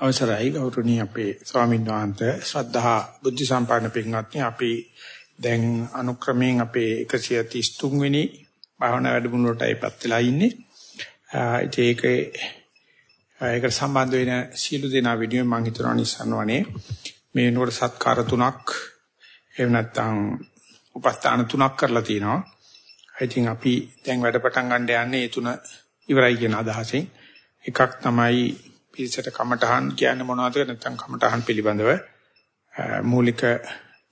අවසරයි ගෞරවනීය අපේ ස්වාමීන් වහන්සේ ශ්‍රද්ධා බුද්ධ සම්පන්න පින්වත්නි අපි දැන් අනුක්‍රමයෙන් අපේ 133 වෙනි භාවනා වැඩමුළුවටයිපත් වෙලා ඉන්නේ. ඒක ඒකට සම්බන්ධ වෙන සීල දෙනා වීඩියෝ මම හිතනවා නිසන්වනේ මේ වෙනකොට සත්කාර තුනක් එහෙම නැත්නම් උපස්ථාන තුනක් කරලා තිනවා. ඉතින් අපි දැන් වැඩ පටන් ගන්න යන්නේ ඒ තුන ඉවරයි කියන අදහසෙන්. එකක් තමයි පිරිසට කමඨහන් කියන්නේ මොනවද නැත්නම් කමඨහන් පිළිබඳව මූලික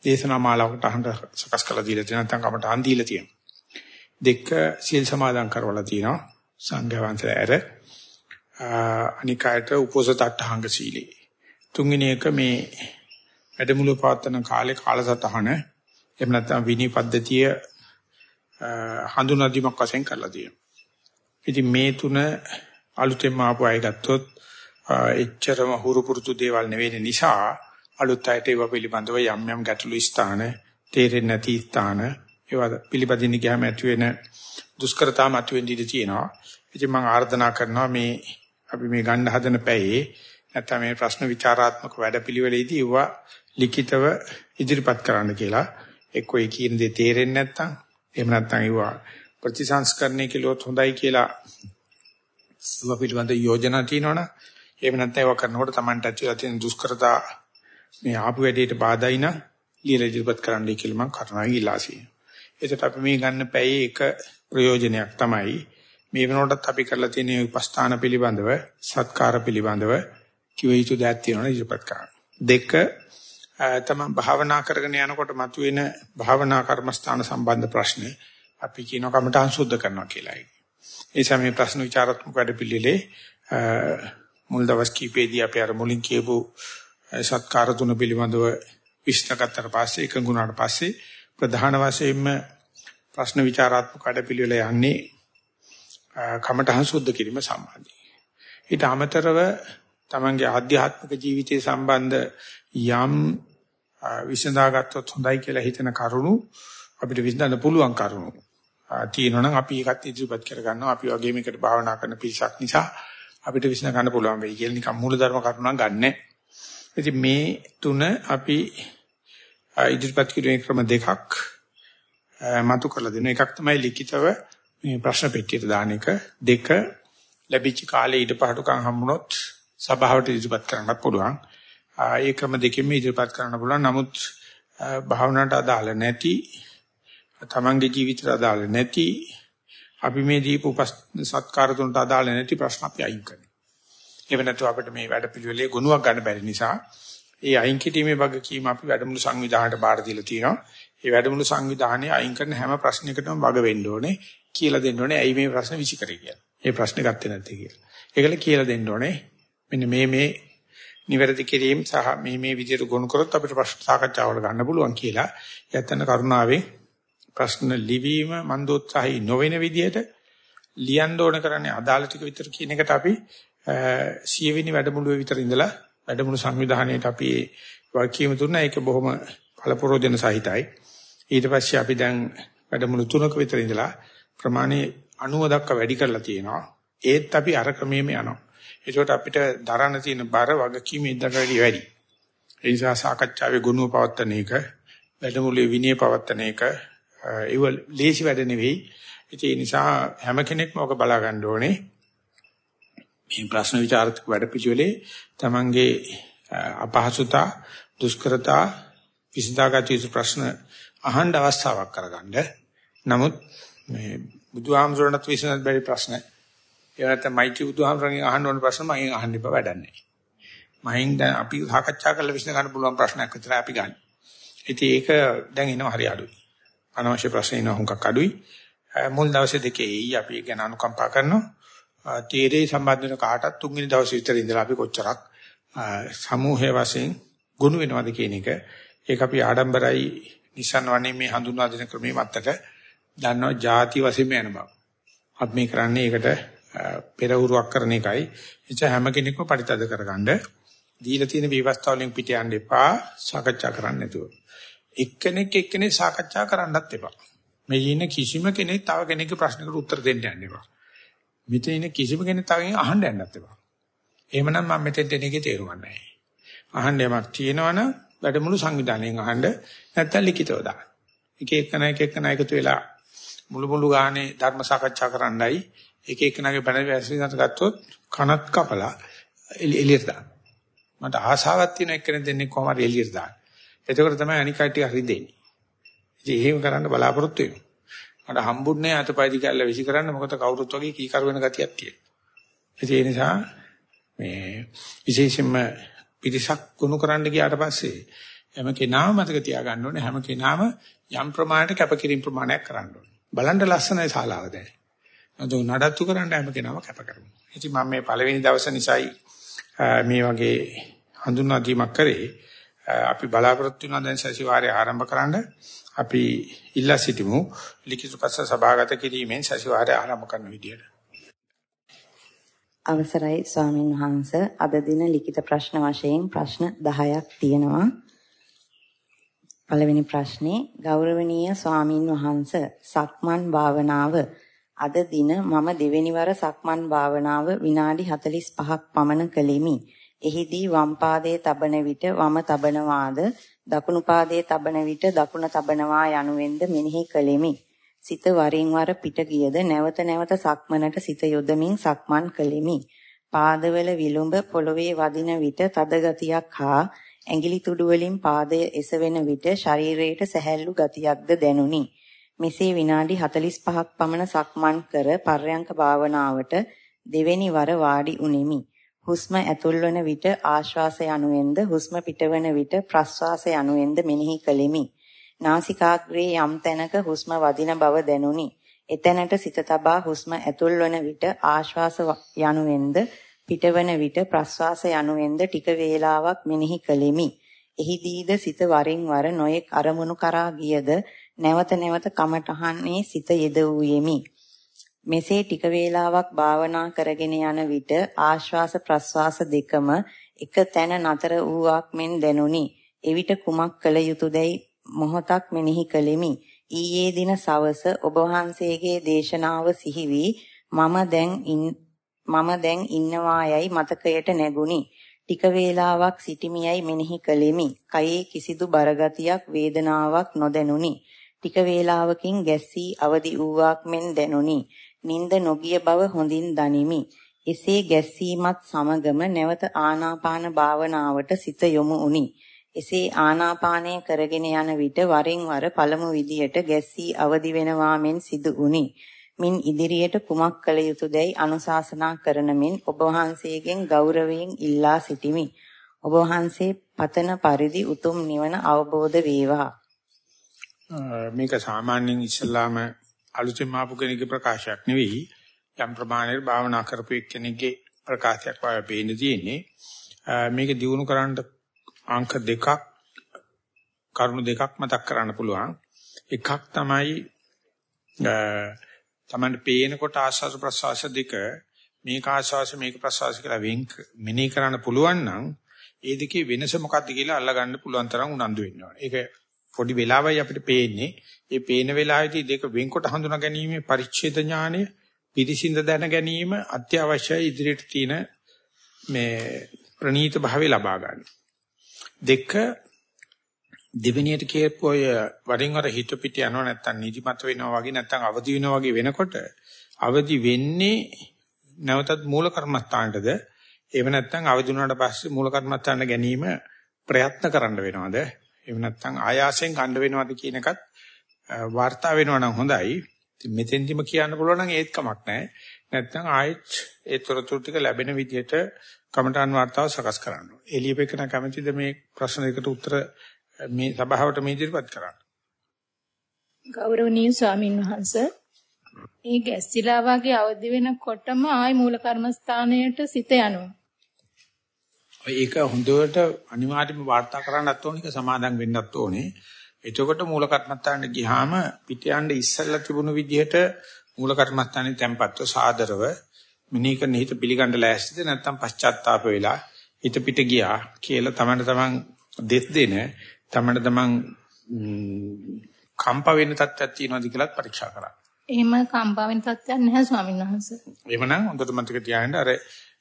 දේශනා මාලාවකට අහන්න සකස් කරලා දීලා තියෙනවා නැත්නම් කමඨහන් දීලා තියෙනවා. දෙක සීල් සමාදන් කරවලා තියෙනවා සංඝ වහන්සේලාට අනිකායට උපෝසත අටහංග සීලී. තුන්වෙනි එක මේ වැඩමුළු පවත්වන කාලේ කාලසටහන එහෙම නැත්නම් විනි පද්ධතිය හඳුනා දීමක් වශයෙන් කරලා තියෙනවා. ඉතින් මේ තුන අලුතෙන් ආපු අය ගත්තොත් එච්චරම හුරු පුරුදු දේවල් නෙවෙයි නිසා අලුත් අයට ඒව පිළිබඳව යම් යම් ගැටලු ස්ථාන තේරෙන්නේ නැති ස්ථාන ඒවා පිළිපදින්න ගියාම ඇති වෙන දුෂ්කරතා මතුවෙන්න ඉඩ තියෙනවා. ඉතින් මම ආර්දනා කරනවා මේ අපි මේ ගන්න හදන පැයේ නැත්නම් මේ ප්‍රශ්න විචාරාත්මක වැඩපිළිවෙලෙදී ඒවා ලිඛිතව ඉදිරිපත් කරන්න කියලා. එක්කෝ ඒ කියන දේ තේරෙන්නේ නැත්නම් එහෙම නැත්නම් ඒවා ප්‍රතිසංස්කරණය කළොත් හොඳයි කියලා ඒවා පිළිබඳ යෝජනා තියෙනවනේ එහෙම නැත්නම් ඒවා කරනකොට Tamanට ඇතිවලා තියෙන දුෂ්කරතා මේ ආපු වැඩේට බාධායි නම් ලියලා ඉදිරිපත් කරන්නයි කියලා මම කරුණාවෙන් ඉල්ලා සිටිනවා. ඒකට අපි මේ ගන්න පැයේ එක ප්‍රයෝජනයක් තමයි මේ වෙනකොටත් අපි කරලා තියෙන උපස්ථාන පිළිබඳව සත්කාර පිළිබඳව කිව යුතු දෙයක් තියෙනවා ඉදිරිපත් කරන්න. දෙක තමයි භාවනා කරගෙන යනකොට මතුවෙන භාවනා කර්මස්ථාන සම්බන්ධ ප්‍රශ්න අපි කියන කමටහන් සුද්ධ කරනවා කියලායි. ඒ සමේ ප්‍රශ්න විචාරාත්මක වැඩ පිළිලේ මුල් දවස් කීපෙදී අපි අර මුලින් කියපු සත්කාර තුන පිළිබඳව විශ්ලේෂණකට පස්සේ එකඟුණාට පස්සේ ප්‍රධාන වශයෙන්ම ප්‍රශ්න විචාරාත්මක කඩපිළිවෙල යන්නේ කමඨහං සුද්ධ කිරීම සම්බන්ධයි. ඊට අමතරව තමන්ගේ ආධ්‍යාත්මික ජීවිතය සම්බන්ධ යම් විසඳාගත්තොත් හොඳයි කියලා හිතන කරුණු අපිට විසඳන්න පුළුවන් කරුණු තියෙනවා නම් අපි ඒකත් ඉදිරිපත් කර ගන්නවා. අපි වගේ මේකට භාවනා කරන පිරිසක් නිසා අපිට විශ්න ගන්න පුළුවන් වෙයි කියලා නිකන් මූලධර්ම කරුණක් ගන්නෑ. ඉතින් මේ තුන අපි ඉදිරිපත් කිරීමේ ක්‍රම දෙකක් මතු කරලා දෙනවා. එකක් තමයි ලිඛිතව මේ ප්‍රශ්න පෙට්ටියට දාන එක. දෙක ලැබිච්ච කාලේ ඊටපහටුකම් හම්බුනොත් සභාවට ඉදිරිපත් කරන්නත් පුළුවන්. ඒ ක්‍රම දෙකෙන්ම ඉදිරිපත් කරන්න පුළුවන්. නමුත් භාවනාවට අදාළ නැති තමන්ගේ ජීවිතයට අදාළ නැති අපි මේ දීපු සත්කාර තුනට අදාළ නැති ප්‍රශ්න අපි අයින් කරනවා. ඒව නැතු අපිට මේ වැඩපිළිවෙලේ ගුණයක් ගන්න බැරි නිසා ඒ අයින් කිරීමේ වගකීම අපි වැඩමුළු සංවිධානයට බාර දීලා තියෙනවා. ඒ වැඩමුළු සංවිධානයේ අයින් කරන හැම ප්‍රශ්නයකටම වග වෙන්න ඕනේ කියලා දෙන්න ඕනේ. ඇයි මේ ප්‍රශ්න විසිකරේ කියලා. මේ ප්‍රශ්නේ ගත්තේ නැත්තේ කියලා. ඒකල කියලා දෙන්න ඕනේ. මෙන්න මේ මේ නිවැරදි කිරීම සහ මේ මේ විදිහට ගොනු කරොත් අපිට ප්‍රශ්න සාකච්ඡාවල ගන්න පුළුවන් කියලා. යැත්තන කරුණාවෙන් ප්‍රශ්න ලිවීම මන්දෝත්සාහී නොවන විදිහට ලියන්න ඕන කරන්නේ අදාළ ටික විතර කියන එකට අපි සියවෙනි වැඩමුළුවේ විතර ඉඳලා වැඩමුළු සංවිධානයේට අපි වගකීම දුන්නා. ඒක බොහොම පළපුරෝජන සහිතයි. ඊට පස්සේ අපි දැන් වැඩමුළු තුනක විතර ඉඳලා ප්‍රමාණي 90 දක්වා වැඩි කරලා තියෙනවා. ඒත් අපි අර ක්‍රමයේම යනවා. ඒකට අපිට දරන්න තියෙන බර වගකීම ඉදකට වැඩි ඒ නිසා සාකච්ඡාවේ ගුණව පවත්තන එක වැඩමුළුවේ විනය පවත්තන එක ඒව ලේසි වැඩ නෙවෙයි. ඒ නිසා හැම කෙනෙක්ම ඔක බලා ගන්න ඕනේ. මේ ප්‍රශ්න විචාරක වැඩ පිළිවෙලේ තමන්ගේ අපහසුතා, දුෂ්කරතා, විසඳාගත යුතු ප්‍රශ්න අහන්න අවස්ථාවක් කරගන්න. නමුත් මේ බුදුහාමුදුරණත් විසඳන්න බැරි ප්‍රශ්න. ඒ නැත්නම් මයිටි බුදුහාමුදුරන්ගෙන් අහන්න ඕන ප්‍රශ්න මගෙන් අහන්න එපා වැඩන්නේ. මහින් දැන් අපි සාකච්ඡා කරලා විසඳ ගන්න පුළුවන් ප්‍රශ්නයක් විතරයි අපි ගන්න. ඉතින් ඒක දැන් එනවා හරි අඩුයි. අනවශ්‍ය ප්‍රශ්න එන හුඟක් අඩුයි. මුල් දවසේ දෙකේ අපි ගැන අනුකම්පා කරනවා. තීරේ සම්බන්ධන කාටත් තුන්වෙනි දවසේ විතර ඉඳලා අපි කොච්චරක් සමූහයේ වශයෙන් ගුණ වෙනවද කියන එක ඒක අපි ආඩම්බරයි නිසන් වනේ මේ හඳුන්වා දෙන ක්‍රමයේ මත්තට දන්නවා ಜಾති වශයෙන් යන බව. අපි මේ කරන්නේ ඒකට පෙරහුරුවක් කරන එකයි. එච හැම කෙනෙක්ම පරිතද කරගන්න දීලා තියෙන විවස්ථා වලින් පිට යන්න එපා සාකච්ඡා කරන්න නැතුව. එක්කෙනෙක් එක්කෙනෙක් සාකච්ඡා කරන්නත් එපා. මේ ඉන්න කිසිම කෙනෙක් තව කෙනෙක්ගේ ප්‍රශ්නකට උත්තර දෙන්න යන්න එපා. මෙතන ඉන්න කිසිම කෙනෙක් තව කෙනෙක් අහන්න යන්නත් එපා. එහෙමනම් මම මෙතෙන්ට එන එකේ තේරුම නැහැ. අහන්න යමක් තියෙනවනම් වැඩමුළු සංවිධානයෙන් අහන්න නැත්නම් ලිඛිතව දාන්න. එක එකන එක එකන එකතු වෙලා මුළු මුළු ගානේ ධර්ම සාකච්ඡා කරන්නයි එක එකනගේ බණ වැසිනට ගත්තොත් කනත් කපලා එළියට දාන්න. මට ආසාවක් තියෙන එක්කෙනෙක් දෙන්නේ කොහොම හරි එළියට දාන්න. එතකොට තමයි අනික් කට්ටිය හරි දෙන්නේ. ඉතින් එහෙම කරන්න බලාපොරොත්තු වෙනවා. මට හම්බුන්නේ අතපය දිගල්ල විසි කරන්න මොකද කවුරුත් වගේ කීකරු වෙන ගතියක් තියෙනවා. ඒ නිසා මේ විශේෂයෙන්ම පිරිසක් ගොනු කරන්න ගියාට පස්සේ හැම කෙනාම මතක තියාගන්න ඕනේ හැම කෙනාම යම් ප්‍රමාණයකට කැපකිරීම ප්‍රමාණයක් කරන්න ඕනේ. බලන්න ලස්සනයි ශාලාව දැන්. නේද නඩත්තු කරන්න හැම කෙනාම කැප කරනවා. ඉතින් මම මේ පළවෙනි දවස නිසායි මේ වගේ හඳුන්වා දීමක් කරේ. අපි බලාපොරොත්තු වෙනවා දැන් සතිವಾರයේ ආරම්භ කරන්න. අපි ඉල්ලා සිටිමු ලිඛිත පස්ස සභාගත කිරීමෙන් සතිವಾರය ආරම්භ කරන විදියට. අවසරයි ස්වාමින් වහන්ස. අද දින ලිඛිත ප්‍රශ්න වශයෙන් ප්‍රශ්න 10ක් තියෙනවා. පළවෙනි ප්‍රශ්නේ ගෞරවනීය ස්වාමින් වහන්ස සක්මන් භාවනාව. අද දින මම දෙවෙනි වර සක්මන් භාවනාව විනාඩි 45ක් පමණ කළෙමි. එහිදී වම් පාදයේ තබන විට වම තබනවාද දකුණු පාදයේ තබන විට දකුණ තබනවා යනුවෙන්ද මෙනෙහි කළෙමි. සිත වරින් වර පිට ගියද නැවත නැවත සක්මනට සිත යොදමින් සක්මන් කළෙමි. පාදවල විලුඹ පොළවේ වදින විට තද ගතියක් හා ඇඟිලි තුඩු වලින් පාදය එසවෙන විට ශරීරයට සැහැල්ලු ගතියක්ද දැනුනි. මෙසේ විනාඩි 45ක් පමණ සක්මන් කර පර්යංක භාවනාවට දෙවෙනි වර වාඩි උනේමි. හුස්ම ඇතුල්වන විට ආශ්වාසය අනුවෙන්ද හුස්ම පිටවන විට ප්‍රශ්වාසය අනුවෙන්ද මෙනෙහි කළෙමි. නාසිකාග්‍රේ යම් තැනක හුස්ම වදින බව දැනුනි. එතැනට සිත තබා හුස්ම ඇතුල්වන විට ආශ්වාස යනුවෙන්ද පිටවන විට ප්‍රශ්වාස යනුවෙන්ද ටික වේලාවක් මෙනෙහි කළෙමි. එහිදීද සිත වරින් වර නොයෙක් අරමුණු කරා ගියද නැවත නැවත කමටහන්නේ සිත යෙදුවෙමි. මෙසේ ටික වේලාවක් භාවනා කරගෙන යන විට ආශ්වාස ප්‍රශ්වාස දෙකම එක තැන නතර වූවක් මෙන් දැනුනි. එවිට කුමක් කළ යුතුයදයි මොහොතක් මෙනෙහි කළෙමි. ඊයේ දින සවස ඔබ වහන්සේගේ දේශනාව සිහි වී මම දැන් මම දැන් ඉන්නවායයි මතකයට නැගුණි. ටික වේලාවක් සිටිමියයි මෙනෙහි කළෙමි. කයේ කිසිදු බරගතියක් වේදනාවක් නොදැනුනි. ටික වේලාවකින් ගැස්සී අවදි වූවක් මෙන් දැනුනි. නිින්ද නොගිය බව හොඳින් දනිමි. එසේ ගැස්සීමත් සමගම නැවත ආනාපාන භාවනාවට සිත යොමු උනි. එසේ ආනාපානය කරගෙන යන විට වරින් වර පළමු විදියට ගැස්සී අවදි වෙනවා මෙන් සිදු උනි. මින් ඉදිරියට කුමක් කළ යුතුදයි අනුශාසනා කරන මෙන් ඔබ වහන්සේගෙන් ගෞරවයෙන් ඉල්ලා සිටිමි. ඔබ වහන්සේ පතන පරිදි උතුම් නිවන අවබෝධ වේවා. මේක සාමාන්‍යයෙන් ඉස්ලාම අලුතෙන් ආපු කෙනෙකුගේ ප්‍රකාශයක් නෙවෙයි. යම් ප්‍රමාණයක භාවනා කරපු එක්කෙනෙක්ගේ ප්‍රකාශයක් වගේ පේන්න තියෙන්නේ. මේක දිනු කරන්න අංක දෙකක් කරුණු දෙකක් මතක් කරන්න පුළුවන්. එකක් තමයි තමන්ට පේනකොට ආස්වාද ප්‍රසවාස දෙක මේක ආස්වාස මේක ප්‍රසවාස කියලා වෙන් මෙනෙහි කරන්න පුළුවන් නම් ඒ දෙකේ වෙනස මොකක්ද කියලා අල්ලගන්න පුළුවන් තරම් උනන්දු වෙන්න ඕනේ. ඒක පොඩි වෙලාවයි අපිට පේන්නේ. ඒ පේන වෙලාවේදී දෙක වෙන්කොට හඳුනා ගැනීම පරිච්ඡේද ඥානය පිරිසිඳ දැන ගැනීම අත්‍යවශ්‍යයි ඉදිරියට තියෙන මේ ප්‍රනීත භාවය ලබා ගන්න. දෙක දෙවෙනියට කියපු ඔය වරින් වර හිත පිට යනවා නැත්තම් නිදිමත වෙනවා වගේ නැත්තම් අවදි වෙනවා වගේ වෙනකොට අවදි වෙන්නේ නැවතත් මූල කර්මස්ථානටද එහෙම නැත්තම් අවදි වුණාට පස්සේ මූල කර්මස්ථාන ගැනීම ප්‍රයත්න කරන්න වෙනවද එහෙම නැත්නම් ආයාසයෙන් ගන්න වෙනවද කියන එකත් වාර්තා වෙනවා නම් හොඳයි. මෙතෙන්දිම කියන්න පුළුවන් නම් ඒත් කමක් නැහැ. නැත්නම් ආයෙත් ඒ තොරතුරු ටික ලැබෙන විදිහට කමඨාන් වාර්තාව සකස් කරන්න. එළියපෙකන කැමැතිද මේ ප්‍රශ්න දෙකට උත්තර මේ සභාවට මේ ඉදිරිපත් කරන්න. ගෞරවනීය ස්වාමින් වහන්සේ ඒ ගැස්සිලා වගේ අවදි වෙනකොටම ආයි මූල කර්මස්ථානයට සිත යනවා. ඒක හොඳට අනිවාර්යයෙන්ම වාර්තා කරන්නත් ඕනේ ඒක සමාදම් වෙන්නත් ඕනේ. එතකොට මූල කර්මත්තාන්ට ගියාම පිට යන්න ඉස්සෙල්ලා තිබුණු විදිහට මූල කර්මත්තානේ tempatව සාදරව මිනී කරන හිත පිළිගන්න ලෑස්තිද නැත්නම් පශ්චාත්තාප වෙලා හිත පිට ගියා කියලා තමන්ට තමන් දෙස් දෙන තමන්ට තමන් කම්ප වෙන තත්ත්වයක් තියෙනවද කියලාත් පරීක්ෂා කරා. එහෙම කම්පා වෙන තත්ත්වයක් නැහැ ස්වාමීන් වහන්සේ. එහෙමනම් හොඳට මතක තියාගන්න අර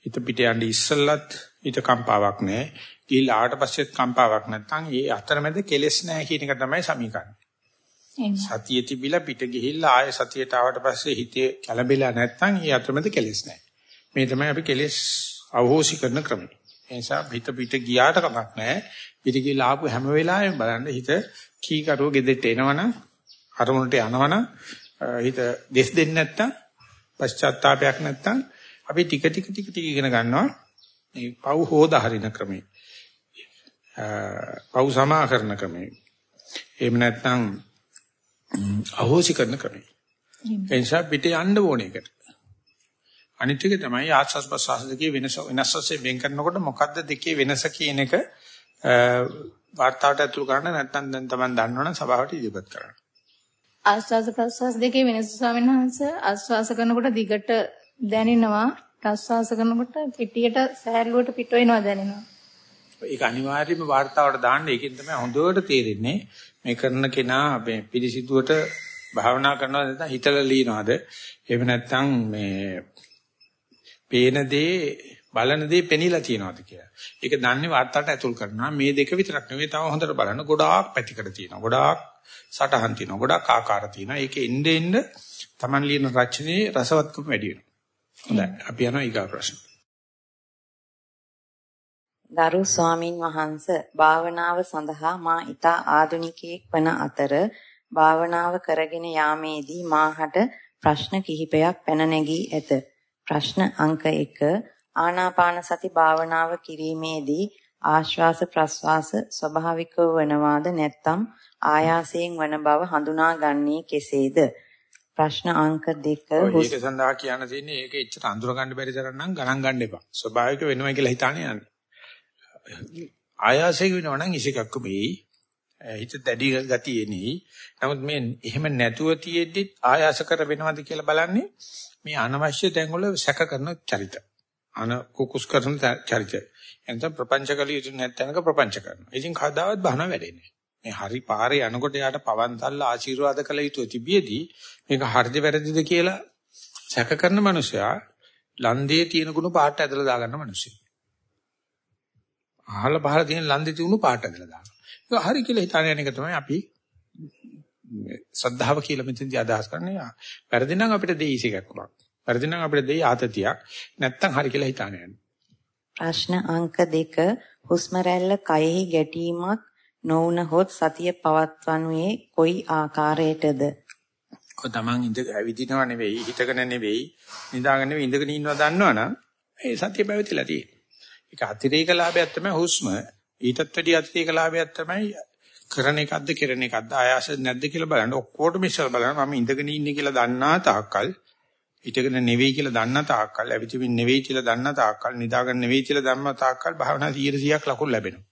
හිත පිට යන්න ඉස්සෙල්ලත් හිත කම්පාවක් නැහැ. ගිහිල්ලා ආවට පස්සෙත් කම්පාවක් නැත්නම් ඒ අතරමැද කෙලෙස් නැහැ කියන එක තමයි සමීකරණය. සතිය තිබිලා පිට ගිහිල්ලා ආය සතියට ආවට පස්සේ හිතේ කලබිලා නැත්නම් ඒ අතරමැද කෙලෙස් නැහැ. මේ තමයි අපි කෙලෙස් අවහෝසි කරන ක්‍රමය. ඒ නිසා පිට පිට ගියාට කමක් නැහැ. පිට ගිහිල්ලා ආපු හැම වෙලාවෙම බලන්න හිත කීකරුව ගෙදෙට්ට එනවනම් අරමුණට යනවනම් හිත දෙස් දෙන්නේ නැත්නම් පශ්චාත්තාවයක් නැත්නම් අපි ටික ටික ටික ටික ඉගෙන ගන්නවා මේ පව් හොදා හරින ක්‍රමය. පව් සමා කරන ක්‍රමය. එහෙම නැත්නම් අහෝසි කරන ක්‍රමය. ඒ නිසා පිට යන්න ඕන එකට. අනිත් එක තමයි ආස්වාස් ප්‍රසවාස දෙකේ වෙනස වෙනස් වශයෙන් වෙන් කරනකොට මොකද්ද දෙකේ වෙනස කියන එක වාර්තාවට ඇතුළු කරන්න නැත්නම් දැන් Taman දන්නවනම් සභාවට ඉදිරිපත් කරන්න. ආස්වාස ප්‍රසවාස දෙකේ වෙනස ස්වාමීන් වහන්සේ ආස්වාස කරනකොට දිගට දැනෙනවා ප්‍රසවාස කරනකොට පිටියට සෑල්ලුවට පිට වෙනවා දැනෙනවා. ඒක අනිවාර්යයෙන්ම වාර්තාවට දාන්න ඒකෙන් තමයි හොඳට තේරෙන්නේ මේ කරන කෙනා මේ පිළිසිතුවට භාවනා කරනවද නැත්නම් හිතලා ලියනවද එහෙම නැත්නම් මේ පේන දේ බලන දේ පෙනිලා තියනවාද කියලා. ඒක දන්නේ වාර්තාවට ඇතුල් කරනවා. මේ දෙක විතරක් නෙවෙයි තව හොඳට බලන්න ගොඩාක් පැතිකඩ තියෙනවා. ගොඩාක් සටහන් තියෙනවා. ගොඩාක් ආකාර තියෙනවා. ඒකේ එnde එන්න Taman ලියන රචනයේ රසවත්කම වැඩි වෙනවා. හොඳයි. අපි යනවා ඊගා ප්‍රශ්න. ගරු ස්වාමින් වහන්ස භාවනාව සඳහා මා ඊතා ආධුනිකයෙක් වන අතර භාවනාව කරගෙන යාමේදී මාහට ප්‍රශ්න කිහිපයක් පැන නැගී ඇත. ප්‍රශ්න අංක 1 ආනාපාන සති භාවනාව කිරීමේදී ආශ්වාස ප්‍රශ්වාස ස්වභාවිකව වනවාද නැත්නම් ආයාසයෙන් වන බව හඳුනාගන්නේ කෙසේද? ප්‍රශ්න අංක 2 ඒක සඳහා කියන්න තියෙන්නේ ඒක එච්චර අඳුර ගන්න බැරි තරම් නම් ගණන් ගන්න එපා. ස්වභාවික වෙනවා කියලා හිතානේ යන්නේ. ආයාසයෙන් වෙනවා නම් ඉසිකක්ක මේ හිත දැඩි ගතිය එන්නේ. නමුත් මේ එහෙම නැතුව තියෙද්දි ආයාස කර වෙනවද කියලා බලන්නේ මේ අනවශ්‍ය තැන් වල සැක කරන චරිත. අන කුකුස් කරන චරිත. එතන ප්‍රපංච කළ යුතු නැත්නම්ක ප්‍රපංච කරනවා. ඉතින් කවදාවත් බහන වැඩෙන්නේ මේ හරි පාරේ යනකොට යාට පවන්තල්ල ආශිර්වාද කළ යුතු තිබියදී මේක හරිද වැරදිද කියලා සැක කරන මනුස්සයා ලන්දේ තියෙන ගුණ පාට ඇදලා දාගන්න මිනිස්සු. අහල පහල තියෙන ලන්දේ තියුණු පාට ඇදලා දානවා. ඒක හරි කියලා හිතාන යන එක තමයි අපි ශ්‍රද්ධාව කියලා මෙතෙන්දී අදහස් කරන්නේ. වැරදි නම් අපිට දෙයිස එකක් වුණා. වැරදි නම් අපිට දෙයි ආතතියක්. නැත්තම් හරි කියලා හිතාන යන්නේ. ප්‍රශ්න අංක 2 හුස්ම රැල්ල කයෙහි ගැටීමක් නොවුනහොත් සතිය පවත්වනුයේ කොයි ආකාරයටද? ඔය තමන් ඉඳ ඇවිදිනව නෙවෙයි, හිතගෙන නෙවෙයි, නිදාගෙන නෙවෙයි ඉඳගෙන ඉන්නවා දන්නවනම් ඒ සතිය පැවතිලා තියෙන්නේ. ඒක අතිරේක ලාභයක් තමයි හුස්ම. ඊටත් වැඩි අතිරේක ලාභයක් තමයි කරන එකක්ද කරන එකක්ද ආයාස නැද්ද කියලා බලන්න ඔක්කොටම ඉස්සර බලන්න මම ඉඳගෙන ඉන්නේ කියලා දන්නා තාක්කල් හිටගෙන නෙවෙයි කියලා දන්නා තාක්කල් ඇවිදින්න නෙවෙයි කියලා දන්නා තාක්කල් නිදාගෙන නෙවෙයි කියලා දන්නා තාක්කල් භාවනා 100ක් ලකුණු ලැබෙනවා.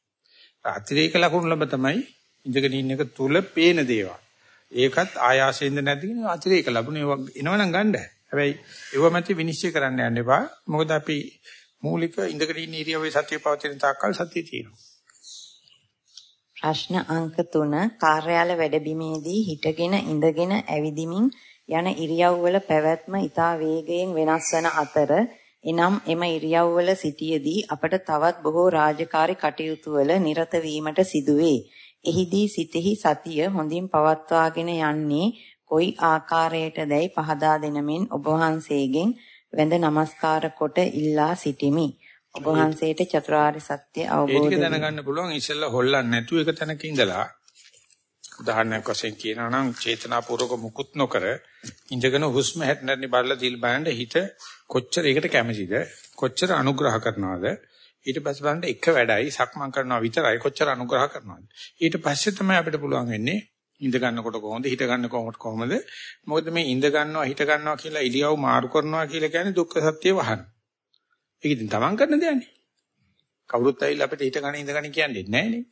අතිරේක ලකුණු ලැබ තමයි ඉඳගෙන ඉන්න එක තුල පේන දේවල්. ඒකත් ආයාසයෙන්ද නැද්ද කියන අතිරේක ලැබුණ ඒවා එනවනම් ගන්න. හැබැයි ඒව මත විනිශ්චය කරන්න යන්න එපා. මොකද අපි මූලික ඉඳගෙන ඉන්න ඉරියව්වේ සතිය පවතින තාක්කල් සතිය තියෙනවා. ප්‍රශ්න අංක 3 කාර්යාල වැඩබිමේදී හිටගෙන ඉඳගෙන ඇවිදිමින් යන ඉරියව්වල පැවැත්ම ඊතා වේගයෙන් වෙනස් වන අතර එනම් එම ඉරියව්වල සිටියේදී අපට තවත් බොහෝ රාජකාරී කටයුතු වල නිරත වීමට සිදුවේ. එහිදී සිතෙහි සතිය හොඳින් පවත්වාගෙන යන්නේ කොයි ආකාරයටදයි පහදා දෙනමින් ඔබ වහන්සේගෙන් වැඳ නමස්කාර කොට ඉල්ලා සිටිමි. ඔබ වහන්සේට චතුරාර්ය සත්‍ය අවබෝධ ඒක දැනගන්න පුළුවන් ඉස්සෙල්ලා හොල්ලන්නේ නැතුව එක තැනක ඉඳලා උදාහරණයක් වශයෙන් කියනවා නම් චේතනාපූර්වක මුකුත් නොකර ඉඳගෙන හුස්ම හැටනරි බලලා දිල් බලන්න හිත කොච්චර ඒකට කැමතිද? කොච්චර අනුග්‍රහ කරනවද? ඊට පස්සේ බලන්න එක වැඩයි සක්මන් කරනවා විතරයි කොච්චර අනුග්‍රහ කරනවද? ඊට පස්සේ තමයි අපිට පුළුවන් වෙන්නේ ඉඳ ගන්නකොට කොහොමද හිට ගන්න කොහොමද කොහොමද? මොකද මේ ඉඳ ගන්නවා හිට ගන්නවා කියලා ඉලියව් මාරු කරනවා කියලා කියන්නේ දුක්ඛ සත්‍ය වහන. ඒක ඉතින් තමන් කරන දෙයක්නේ කවුරුත් ඇවිල්ලා අපිට හිට ගන්න ඉඳ ගන්න කියන්නේ නැහැ නේ.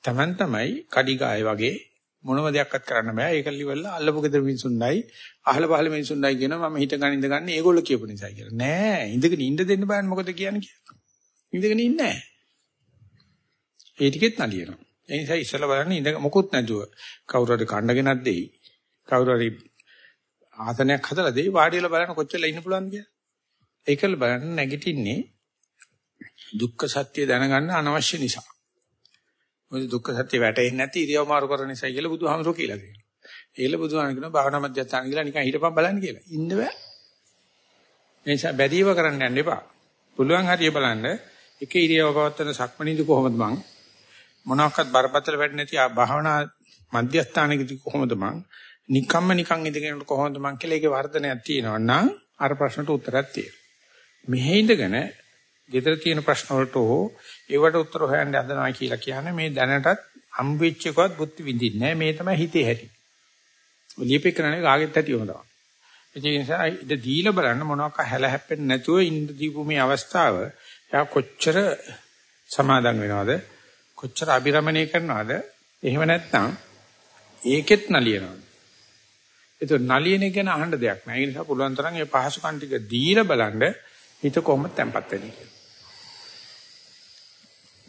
තමන් තමයි කඩිගාය වගේ මොනම දෙයක්වත් කරන්න බෑ. ඒක liverල අල්ලපු ගෙදර මිනිසුන්යි අහල පහල මිනිසුන්යි කියනවා මම හිත ගන්න ඉඳ ගන්න ඒගොල්ලෝ කියපු නිසා කියලා. නෑ ඉඳගෙන ඉඳ දෙන්න බෑනේ මොකද කියන්නේ කියලා. ඉඳගෙන ඉන්නේ නෑ. ඒ ටිකෙත් නලියනවා. ඒ නිසා ඉස්සලා බලන්න ඉඳ මොකුත් නැතුව කවුරු හරි කණ්ඩගෙනක් දෙයි. කවුරු හරි ආසනයක් හදලා දෙයි වාඩි වෙලා බලන්න කොච්චර ඉන්න පුළුවන්ද කියලා. ඒකල බලන්න නැගිටින්නේ දුක්ඛ සත්‍ය දැනගන්න අනවශ්‍ය නිසා. මොකද දුක්ඛ සත්‍ය වැටෙන්නේ නැති ඉරියව් මාරු කරන නිසා කියලා බුදුහාමුදුරුවෝ කියලා දෙනවා. ඒල බුදුහාම කියනවා භාවනා මධ්‍යස්ථාන කියලා නිකන් හිටපන් බලන්න කියලා. ඉන්න බෑ. ඒ නිසා බැදීව කරන්න යන්න එපා. පුළුවන් හරිය බලන්න එක ඉරියව් පවත්තන සක්මණේදී කොහොමද මං මොනවාක්වත් බරපතල වැඩ නැති භාවනා මධ්‍යස්ථානයේදී කොහොමද මං නිකම්ම නිකන් ඉඳගෙන කොහොමද මං කියලා ඒකේ වර්ධනයක් තියෙනවා නම් අර ප්‍රශ්නට උත්තරයක් තියෙනවා. මෙහෙ ඉඳගෙන ගෙදර තියෙන ප්‍රශ්න වලට ඒවට උත්තර හොයන්න හදනවා කියලා කියන්නේ මේ දැනටත් හම්බෙච්ච එකවත් බුද්ධ විඳින්නේ නැහැ. මේ තමයි හිතේ හැටි. ලියපෙකරන්නේ කාගෙත් හැටි හොඳා. ඒ නිසා ඉත දීලා බලන්න මොනවාක හැල හැප්පෙන්නේ නැතුව ඉන්න දීපු මේ අවස්ථාව යා කොච්චර සමාදම් වෙනවද? කොච්චර අබිරමණය කරනවද? එහෙම නැත්නම් ඒකෙත් නලියනවද? ඒක නලියන එක ගැන අහන්න දෙයක් නෑ ඒ නිසා පුළුවන් තරම් මේ පහසුකම් ටික දීලා බලන්න. හිත කොහොමද තැම්පත් වෙන්නේ කියලා.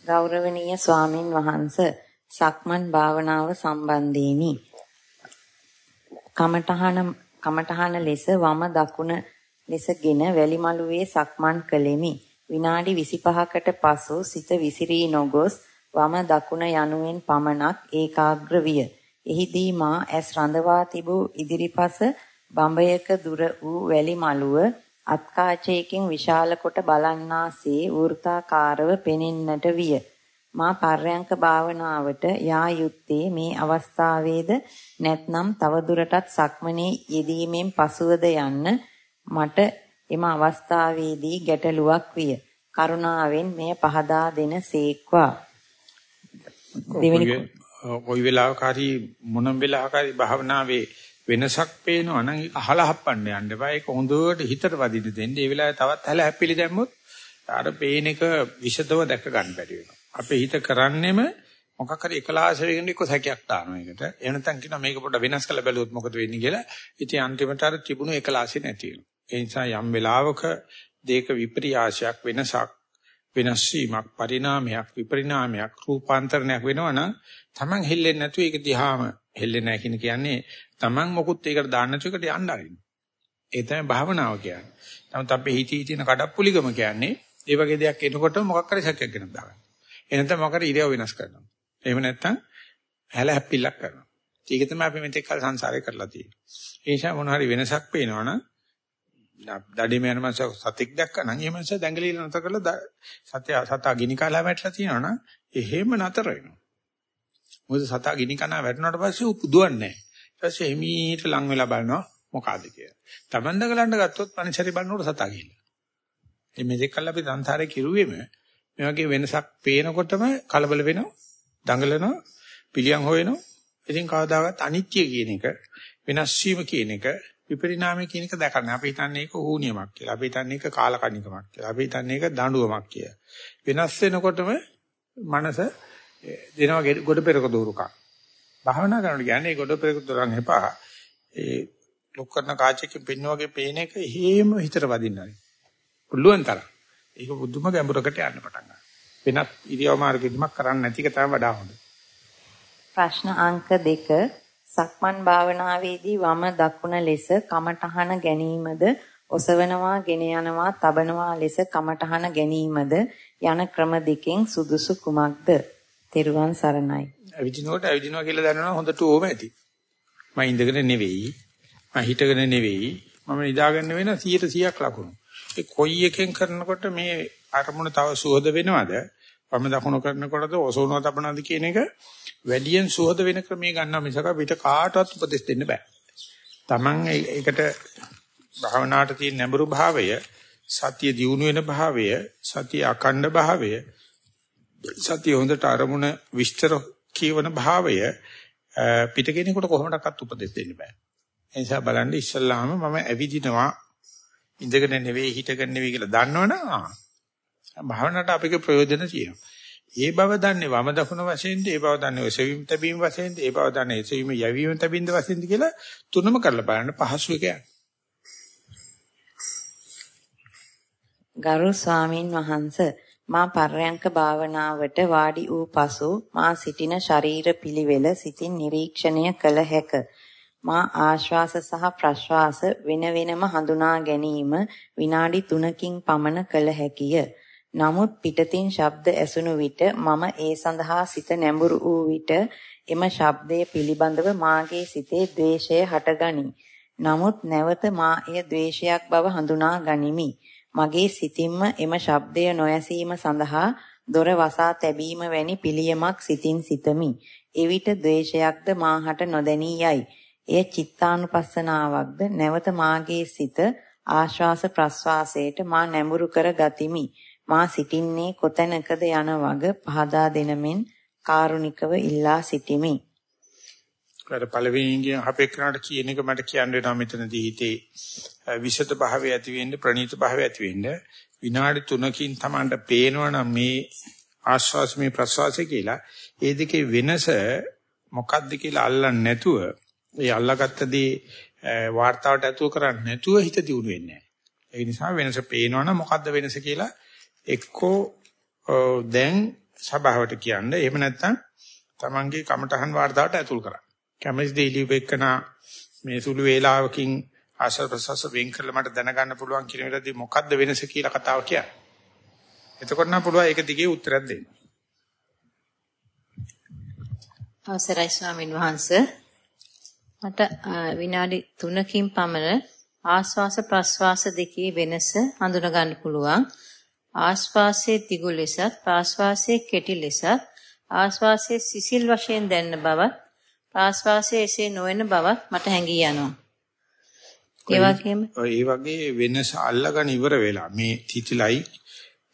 ගෞරවනීය ස්වාමින් වහන්සේ සක්මන් භාවනාව සම්බන්ධේනි කමඨහන කමඨහන ලෙස වම දකුණ ලෙසගෙන වැලිමලුවේ සක්මන් කළෙමි. විනාඩි 25කට පසු සිත විසිරී නොගොස් වම දකුණ යනුවෙන් පමණක් ඒකාග්‍ර විය. එහිදී මා ඇස් රඳවා තිබූ ඉදිරිපස බඹයක දුර වූ වැලිමලුව අත්කාචයකින් විශාල කොට බලන්නාසේ වෘත්තාකාරව පෙනෙන්නට විය. මා පර්යංක භාවනාවට යා යුත්තේ මේ අවස්ථාවේද නැත්නම් තවදුරටත් සක්මනේ යෙදීමෙන් පසුවද යන්න මට එම අවස්ථාවේදී ගැටලුවක් විය. කරුණාවෙන් මෙය පහදා දෙන සේක්වා. දෙවෙනි කොයි වෙලාවක හරි මොනම් වෙලාවක හරි භාවනාවේ වෙනසක් පේනවා නම් ඒක අහලා හප්පන්න යන්න එපා. ඒක හොඳට හිතට වදින්න දෙන්න. ඒ වෙලාවේ තවත් හැල හැපිලි දැම්මොත් අර පේන එක විෂදව දැක ගන්න බැරි වෙනවා. අපේ හිත කරන්නේම මොකක් හරි එකලාශ වෙගෙන එක්ක සැකයක් දානවා ඒකට. එහෙම නැත්නම් කියනවා මේක පොඩ්ඩ වෙනස් කරලා බැලුවොත් මොකද වෙන්නේ කියලා. ඉතින් අන්තිමට අර තිබුණු එකලාශේ නැති වෙනවා. ඒ නිසා යම් වෙලාවක දේක විපර්යාසයක් වෙනසක් වෙනස් වීමක් පරිණාමයක් විපරිණාමයක් රූපාන්තරණයක් වෙනවනම් Taman හෙල්ලෙන්නේ නැතුව ඒක දිහාම හෙල්ලෙන්නේ නැහැ කියන කියන්නේ Taman මොකුත් ඒකට දාන්න නැතුව එකට යන්න ආරින්න. ඒ තමයි භාවනාව කියන්නේ. නමුත් අපේ හිතේ තියෙන කඩප්පුලිකම කියන්නේ ඒ වගේ දෙයක් එනකොට මොකක් හරි සැකයක් ගෙනත් දාගන්න. එහෙනම් මොකක් හරි ඉරියව් වෙනස් කරනවා. එහෙම නැත්නම් හැල හැප්පිල්ලක් කරනවා. ඒක තමයි අපි මෙතෙක් කල සංසාරේ කරලා තියෙන්නේ. ඒ නිසා මොන හරි වෙනසක් පේනවනම් දඩේම යන මනස සතෙක් දැක්කනම් ඒ මනස දැඟලිලා නැතර කරලා සතය සතා ගිනි කාලා වැටලා තියෙනවනම් එහෙම නතර වෙනවා. මොකද සතා ගිනි කනවා වැටුණාට පස්සේ උපුදුවන්නේ නැහැ. ඊට පස්සේ එමීට ලං වෙලා බලනවා මොකಾದ කියලා. Taman දගලන්න ගත්තොත් පනිසරි බලනකොට සතා ගිහිල්ලා. මේ මෙතෙක් කල් අපි සංසාරේ කිරුවේම මේ වගේ වෙනසක් පේනකොටම කලබල වෙනවා, දඟලනවා, පිළියම් හොයනවා. ඉතින් කවදාවත් අනිත්‍ය කියන එක, වෙනස් වීම කියන එක, විපරිණාමය කියන එක දැකන්නේ. අපි හිතන්නේ ඒක ඌනියමක් කියලා. අපි හිතන්නේ ඒක කාලකණිකමක් කියලා. අපි හිතන්නේ ඒක දඬුවමක් කියලා. වෙනස් වෙනකොටම මනස දෙනවා ගොඩ පෙරක දෝරුකක්. භාවනා කරනකොට කියන්නේ ගොඩ පෙරක දොරන් එපා. ඒ ලොක් කරන කාචයකින් පෙන්න වගේ පේන එක හේම හිතට වදින්නයි. පුළුවන් තරම්. ඒක බුදුම ගැඹුරකට යන්න පටන් ගන්නවා. වෙනත් ඉරියව් මාර්ගෙදිමක් කරන්න නැති එක තමයි වඩා හොඳ. ප්‍රශ්න අංක 2 සක්මන් භාවනාවේදී වම දකුණ ලෙස කමඨහන ගැනීමද ඔසවනවා ගෙන යනවා තබනවා ලෙස කමඨහන ගැනීමද යන ක්‍රම දෙකෙන් සුදුසු කුමක්ද? තෙරුවන් සරණයි. අවිදිනකොට අවිදිනවා කියලා දන්නවනම් හොඳට ඕම ඇති. මම ඉඳගෙන නෙවෙයි. මම හිටගෙන නෙවෙයි. මම නිදාගෙන වෙන 100%ක් ලකුණු. ඒ කොයි එකෙන් කරනකොට මේ අරමුණ තව සුවද වෙනවද? වම දකුණු කරනකොටද ඔසවනවා තබනවාද කියන එක වැඩියෙන් සුවද වෙන ක්‍රමයේ ගන්නවා මිසක පිට කාටවත් උපදෙස් දෙන්න බෑ. Taman ඒකට භාවනාවට තියෙන නැඹුරු භාවය, සතිය දියුණු වෙන භාවය, සතිය අකණ්ඩ භාවය, සතිය හොඳට අරමුණ විස්තර කියවන භාවය පිටකෙනෙකුට කොහොමඩක්වත් උපදෙස් දෙන්න බෑ. ඒ නිසා බලන්න ඉස්සල්ලාම මම ඇවිදිනවා ඉඳගෙන නෙවෙයි හිටගෙන නෙවෙයි කියලා දන්නවනම් භාවනාවට අපේ ප්‍රයෝජන තියෙනවා. ඒ බව දන්නේ වම දකුණ වශයෙන්ද ඒ බව දන්නේ ඔසවීම තැබීම වශයෙන්ද ඒ බව දන්නේ එසවීම යැවීම තැබීම වශයෙන්ද කියලා තුනම කරලා බලන්න පහසු එක යන. ගරු ස්වාමින් වහන්සේ මා පර්යංක භාවනාවට වාඩි වූ පසු මා සිටින ශරීර පිළිවෙල සිතින් නිරීක්ෂණය කළ හැකිය. මා ආශ්වාස සහ ප්‍රශ්වාස වෙන වෙනම හඳුනා ගැනීම විනාඩි 3කින් පමණ කළ හැකිය. නමුත් පිටතින් ශබ්ද ඇසුණු විට මම ඒ සඳහා සිත නැඹුරු වූ විට එම ශබ්දය පිළිබඳව මාගේ සිතේ ද්වේෂය හටගනී. නමුත් නැවත මා එය ද්වේෂයක් බව හඳුනා ගනිමි. මගේ සිතින්ම එම ශබ්දය නොයසීම සඳහා දොර වසා තැබීම වැනි පිළියමක් සිතින් සිතමි. එවිට ද්වේෂයක්ද මාහට නොදැනී යයි. එය චිත්තානුපස්සනාවක්ද නැවත මාගේ සිත ආශ්වාස ප්‍රශ්වාසයට මා නැඹුරු කර ගතිමි. මා සිටින්නේ කොතැනකද යන වග පහදා දෙනමින් කාරුණිකව ඉල්ලා සිටිමි. අර පළවෙනියෙන් කියන අපේක්ෂාට කියන එක මට කියන්න වෙනවා මෙතනදී හිතේ විෂත භාවය ඇති වෙන්න ප්‍රණීත භාවය ඇති වෙන්න විනාඩි 3කින් Tamanට පේනවනම් මේ ආශ්වාස මේ ප්‍රශ්වාසය කියලා ඒ දෙකේ වෙනස මොකක්ද කියලා අල්ලන්නේ නැතුව ඒ අල්ලාගත්ත දේ වார்த்தාවට ඇතුව කරන්නේ නැතුව හිත දියුණු වෙන්නේ නැහැ. ඒ නිසා වෙනස පේනවනම් මොකද්ද වෙනස කියලා එක්කෝ දැන් සභාවට කියන්න එහෙම නැත්නම් තමන්ගේ කමටහන් වார்த்தාවට ඇතුල් කරන්න. කැමති දේ ඉලියුපෙකන මේ සුළු වේලාවකින් ආශ්‍රව ප්‍රසස් වෙන් කරලා මට දැනගන්න පුළුවන් කියන විදිහදී මොකද්ද වෙනස කියලා කතාව කියන්නේ. එතකොට නම් පුළුවන් ඒක දිගේ උත්තරයක් දෙන්න. අවසරයි ස්වාමින් වහන්සේ. මට විනාඩි 3කින් පමණ ආස්වාස ප්‍රස්වාස දෙකේ වෙනස හඳුනා ගන්න පුළුවන්. ආශ්වාසයේ දිගු ලෙසත් ප්‍රාශ්වාසයේ කෙටි ලෙසත් ආශ්වාසයේ සිසිල් වශයෙන් දැනෙන බවත් ප්‍රාශ්වාසයේ එසේ නොවන බවත් මට හැඟී යනවා. ඒ වගේම ඒ වගේ වෙනස අල්ලගෙන ඉවර වෙලා මේ තිතිලයි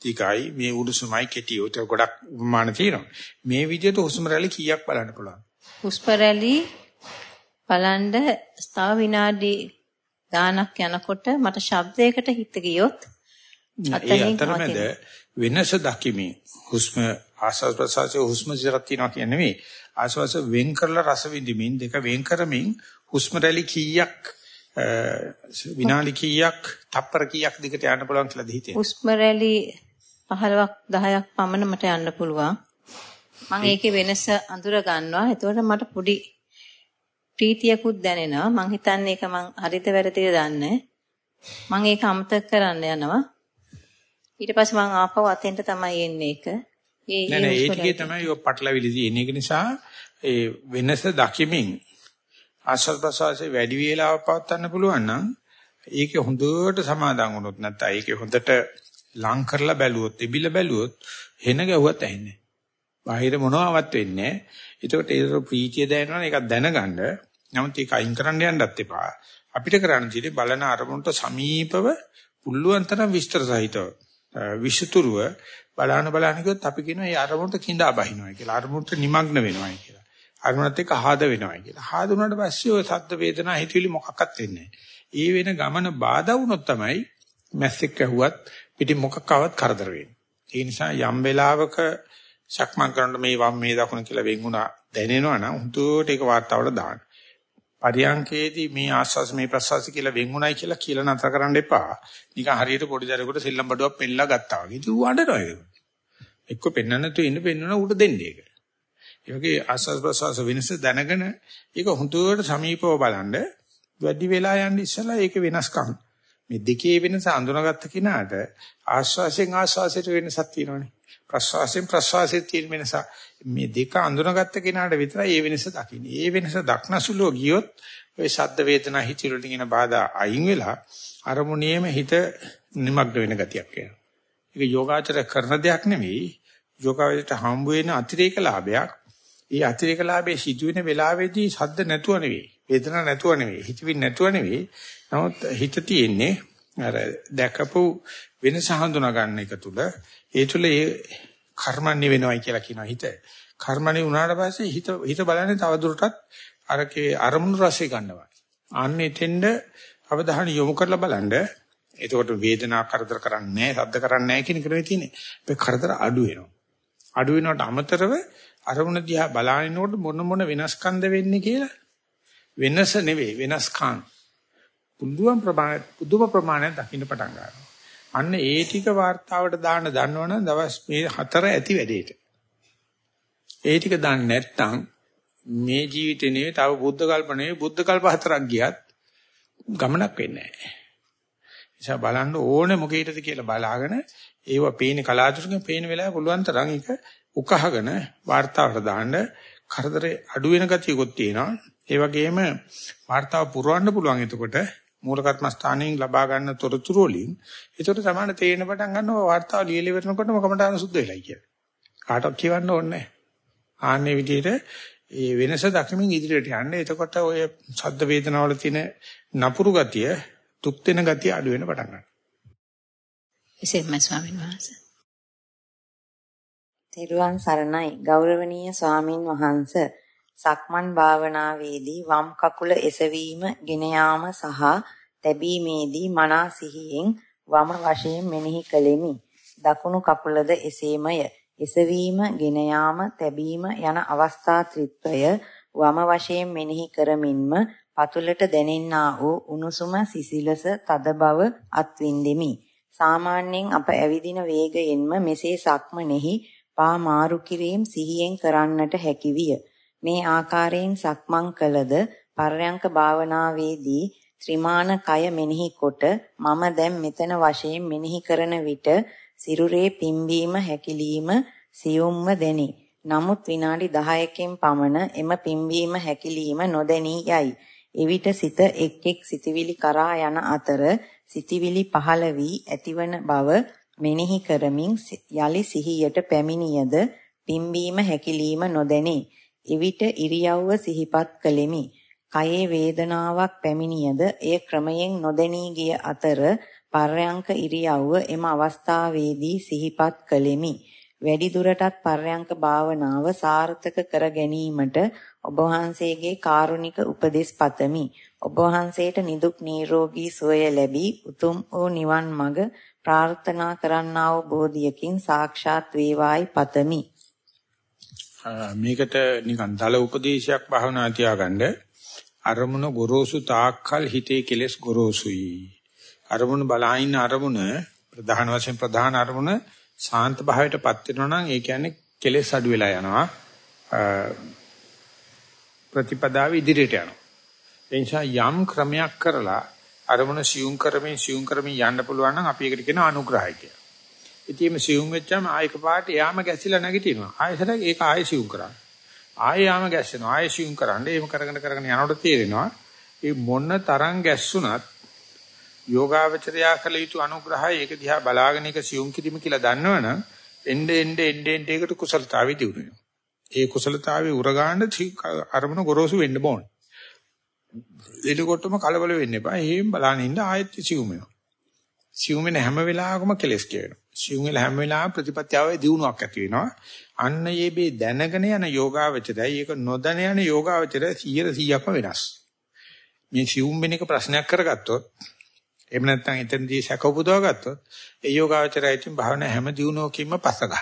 තිකයි මේ උඩුසුමයි කෙටි උත ගොඩක් උපමාන තියෙනවා. මේ විදිහට හුස්ම රැලි කීයක් බලන්න පුළුවන්? හුස්ම රැලි බලන්න තව විනාඩි ගානක් යනකොට මට ශබ්දයකට හිත ගියොත් ඒ අතරමැද වෙනස දකිමි හුස්ම ආස්වාද ප්‍රසආසයේ හුස්ම ජරත් තියනවා කියන්නේ නෙවෙයි ආස්වාස වෙන් කරලා රස විඳිමින් දෙක වෙන් කරමින් හුස්ම රැලි කීයක් විනාඩි කීයක් තප්පර කීයක් දිගට යන්න පුළුවන් කියලාද හිතේ හුස්ම රැලි 15ක් 10ක් පමණ මට යන්න පුළුවන් මම ඒකේ වෙනස අඳුර ගන්නවා එතකොට මට පොඩි ප්‍රීතියකුත් දැනෙනවා. මං හිතන්නේ ඒක මං හරිත වැරදිද දන්නේ. මං ඒක අමතක කරන්න යනවා. ඊට පස්සේ මං ආපහු අතෙන්ට තමයි එන්නේ ඒක. ඒ නෑ නෑ ඒ ටිකේ තමයි ඔය පටලවිලි තියෙන්නේ. ඒක නිසා ඒ වෙනස දකිමින් ආශ්‍රද ප්‍රසවාසයේ වැඩි වේලාවක් පවත්වන්න පුළුවන් නම් ඒක හොඳට සමාදන් වුණොත් නැත්නම් ඒක හොඳට ලං කරලා බැලුවොත්, ඉබිල බැලුවොත් හෙන ගැහුවත් ඇහෙන්නේ. බාහිර මොනවත් වෙන්නේ නැහැ. ඒකට ඒ ප්‍රීතිය දැනෙනවා ඒක දැනගන්න. නමුත් ඒක අයින් කරන්න යන්නත් එපා. අපිට කරන්න තියෙන්නේ බලන අරමුණට සමීපව පුළුවන් තරම් විස්තර සහිතව විෂතුරුව බලන බලන කිව්වොත් අපි කියනවා ඒ අරමුණට கிඳා බහිනවා කියලා. අරමුණට নিমগ্ন වෙනවායි කියලා. අරමුණත් එක්ක ආහද වෙනවායි කියලා. ආහද වුණාට පස්සේ ඔය සද්ද වේදනා හිතවිලි මොකක්වත් වෙන්නේ ඒ වෙන ගමන බාධා වුණොත් තමයි මැස්සෙක් ඇහුවත් පිටි මොකක්වත් කරදර වෙන්නේ. ඒ නිසා යම් වෙලාවක සක්මන් කරනකොට මේ වම් මේ දකුණ කියලා වෙන් වුණා දැනෙනවා නම් හුදුට ඒක වාතාවරණයට දාන්න. පරියංකේදී මේ ආස්වාස මේ ප්‍රසවාස කියලා වෙන්ුණයි කියලා කියලා නතර කරන්න එපා. නිකන් හරියට පොඩි දරුවෙකුට සෙල්ලම් බඩුවක් පෙන්නලා ගත්තා වගේ. ඉතින් ඌ අඬනවා ඒක. එක්ක පෙන්නන්න තු ඉන්න පෙන්නන උඩ දෙන්නේ ඒක. ඒ වගේ ආස්වාස ප්‍රසවාස වෙනස දැනගෙන ඒක හුදුට සමීපව බලන්න වැඩි වෙලා යන්න ඉස්සලා ඒක වෙනස්කම්. මේ දෙකේ වෙනස අඳුනගත්ත කෙනාට ආස්වාසයෙන් ආස්වාසයට වෙනසක් තියෙනවනේ. ප්‍රස්වාසයෙන් ප්‍රස්වාසයෙන් තියෙන වෙනස මේ දෙක අඳුනගත්ත කෙනාට විතරයි මේ වෙනස දකින්නේ. මේ වෙනස දක්නසුලෝ ගියොත් ඔය ශබ්ද වේදනා හිතිරොලින් එන බාධා අයින් වෙලා අරමුණේම හිත නිමග්න වෙන ගතියක් එනවා. ඒක යෝගාචර කරන දෙයක් නෙවෙයි. යෝගාවචරයට හම්බ වෙන අතිරේක ලාභයක්. ඒ අතිරේක ලාභයේ සිදුවෙන වෙලාවේදී ශබ්ද නැතුව නෙවෙයි. වේදනා නැතුව නෙවෙයි. හිතවිලි නැතුව නෙවෙයි. නමුත් හිත තියෙන්නේ අර දැකපු වෙනස හඳුනා ගන්න එක තුල ඒ තුල ඒ කර්මන්නේ වෙනවයි කියලා කියනවා හිත. කර්මන්නේ වුණාට පස්සේ හිත හිත බලන්නේ තව දුරටත් අරකේ අරමුණු රසය ගන්නවා. අන්න එතෙන්ද අවධානය යොමු කරලා බලන්න. එතකොට වේදනා කරදර කරන්නේ නැහැ, සද්ද කරන්නේ නැහැ කියන එක නෙවෙයි තියෙන්නේ. මේ කරදර අඩු වෙනවා. අඩු වෙනවට අමතරව අරමුණ දිහා බලාගෙනකොට මොන මොන වෙනස්කම්ද වෙන්නේ කියලා වෙනස නෙවෙයි වෙනස්කම්. පුදුම ප්‍රමාණය පුදුම ප්‍රමාණයක් දකින්න පටන් ගන්නවා. අන්න ඒ ටික වார்த்தාවට දාන්න දන්නවනම් දවස් මේ හතර ඇති වැඩේට. ඒ ටික දාන්න නැත්නම් මේ ජීවිතේ නෙවෙයි තව බුද්ධ කල්ප නෙවෙයි බුද්ධ කල්ප හතරක් ගියත් ගමනක් වෙන්නේ නැහැ. නිසා බලන්න ඕනේ මොකේද කියලා බලාගෙන ඒව පේන කලාතුරකින් පේන වෙලාව පුළුවන් තරම් ඒක උකහාගෙන වார்த்தාවට දාන්න කරදරේ අඩු වෙන ගතියකුත් තියෙනවා. ඒ වගේම වார்த்தාව පුරවන්න පුළුවන් එතකොට මූල කර්මස්ථානයෙන් ලබා ගන්න තොරතුරු වලින් ඒතර සමාන තේරෙන පටන් ගන්නවා වார்த்தාව ලියල ඉවරනකොටම කමටහන සුද්ධ වෙලයි කියන්නේ. කාටවත් කියවන්න ඕනේ නැහැ. ආන්නේ විදිහට ඒ වෙනස දක්මින් ඉදිරියට යන්න. එතකොට ඔය සද්ද වේදනාවල තියෙන නපුරු ගතිය, දුක් දෙන ගතිය අඩු වෙන පටන් ගන්නවා. එසේම ස්වාමීන් වහන්සේ. තෙරුවන් සරණයි ගෞරවනීය ස්වාමින් වහන්සේ සක්මන් භාවනාවේදී වම් කකුල එසවීම, ගෙන යාම සහ තැබීමේදී මනා සිහියෙන් වම වශයෙන් මෙනෙහි කළෙමි. දකුණු කකුලද එසේමය. එසවීම, ගෙන යාම, තැබීම යන අවස්ථා ත්‍රිත්වය වම වශයෙන් මෙනෙහි කරමින්ම පතුලට දැනෙන්නා වූ උණුසුම සිසිලස තද බව අත්විඳෙමි. සාමාන්‍යයෙන් අප ඇවිදින වේගයෙන්ම මෙසේ සක්මනේහි පා මාරු කිරීම සිහියෙන් කරන්නට හැකි විය. මේ ආකාරයෙන් සක්මන් කළද පර්යංක භාවනාවේදී ත්‍රිමාන කය මෙනෙහි කොට මම දැන් මෙතන වශයෙන් මෙනෙහි කරන විට සිරුරේ පිම්බීම හැකිලිම සියුම්ව දැනේ. නමුත් විනාඩි 10කින් පමණ එම පිම්බීම හැකිලිම නොදැනී යයි. එවිට සිත එක් එක් සිතිවිලි කරා යන අතර සිතිවිලි පහළ වී ඇතිවන බව මෙනෙහි කරමින් යලි සිහියට පැමිණියද පිම්බීම හැකිලිම නොදැනේ. එවිට ඉරියව්ව සිහිපත් කළෙමි. කයේ වේදනාවක් පැමිණියද එය ක්‍රමයෙන් නොදැනී ගිය අතර පර්යංක ඉරියව්ව එම අවස්ථාවේදී සිහිපත් කළෙමි. වැඩි දුරටත් පර්යංක භාවනාව සාර්ථක කර ගැනීමට ඔබ වහන්සේගේ කාරුණික උපදෙස් පතමි. ඔබ වහන්සේට නිදුක් නිරෝගී සුවය ලැබී උතුම් වූ නිවන් මඟ ප්‍රාර්ථනා කරන්නා වූ බෝධියකින් සාක්ෂාත් වේවායි පතමි. මේකට නිකන් දල උපදේශයක් භාවනා තියාගන්න අරමුණ ගොරෝසු තාක්කල් හිතේ කෙලස් ගොරෝසුයි. අරමුණ බලහින්න අරමුණ ප්‍රධාන වශයෙන් ප්‍රධාන අරමුණ ශාන්ත භාවයටපත් වෙනවා නම් ඒ කියන්නේ කෙලස් අඩු වෙලා යනවා. ප්‍රතිපදාව ඉදිරියට යනවා. ඒ නිසා යම් ක්‍රමයක් කරලා අරමුණ සියුම් කරමින් සියුම් කරමින් යන්න පුළුවන් නම් අපි ඒකට කියන අනුග්‍රහය කියලා. ඉතින් මේ සියුම් වෙච්චාම ආයක පාට යාම ගැසිලා නැගිටිනවා. ආයෙසර ඒක ආයෙ සියුම් කරන්න. ආයෙ යාම ගැස්සෙනවා. ආයෙ සියුම් කරන්න. එහෙම කරගෙන කරගෙන යනකොට තේරෙනවා මේ මොන තරම් ගැස්සුණත් යෝගාවචරයා කළ යුතු අනුග්‍රහය ඒක දිහා බලාගෙන ඒක සියුම් කිරීම කියලා දන්නවනම් එnde එnde එnde එnde ඒකට කුසලතාවෙ දිනු වෙනවා. ඒ කුසලතාවේ උරගාන්න අරමුණ ගොරෝසු වෙන්න ඕනේ. එතකොටම කලබල වෙන්න එපා. එහෙම බලන්න ඉන්න ආයෙත් සිවුම් වෙනවා. සිවුම් වෙන හැම වෙලාවකම කෙලස් කියනවා. සිවුම් වෙන හැම වෙලාවම ප්‍රතිපත්තියාවේ දියුණුවක් ඇති වෙනවා. අන්න මේ දැනගෙන යන යෝගාවචරය ඒක නොදැන යන යෝගාවචරය 100%ක්ම වෙනස්. මේ සිවුම් වෙන එක ප්‍රශ්නයක් කරගත්තොත් එහෙම නැත්නම් එතනදී සැක උපදවා ගත්තොත් ඒ යෝගාවචරය ඉතින් භාවනා හැම දියුණුවකින්ම පස්සගහ.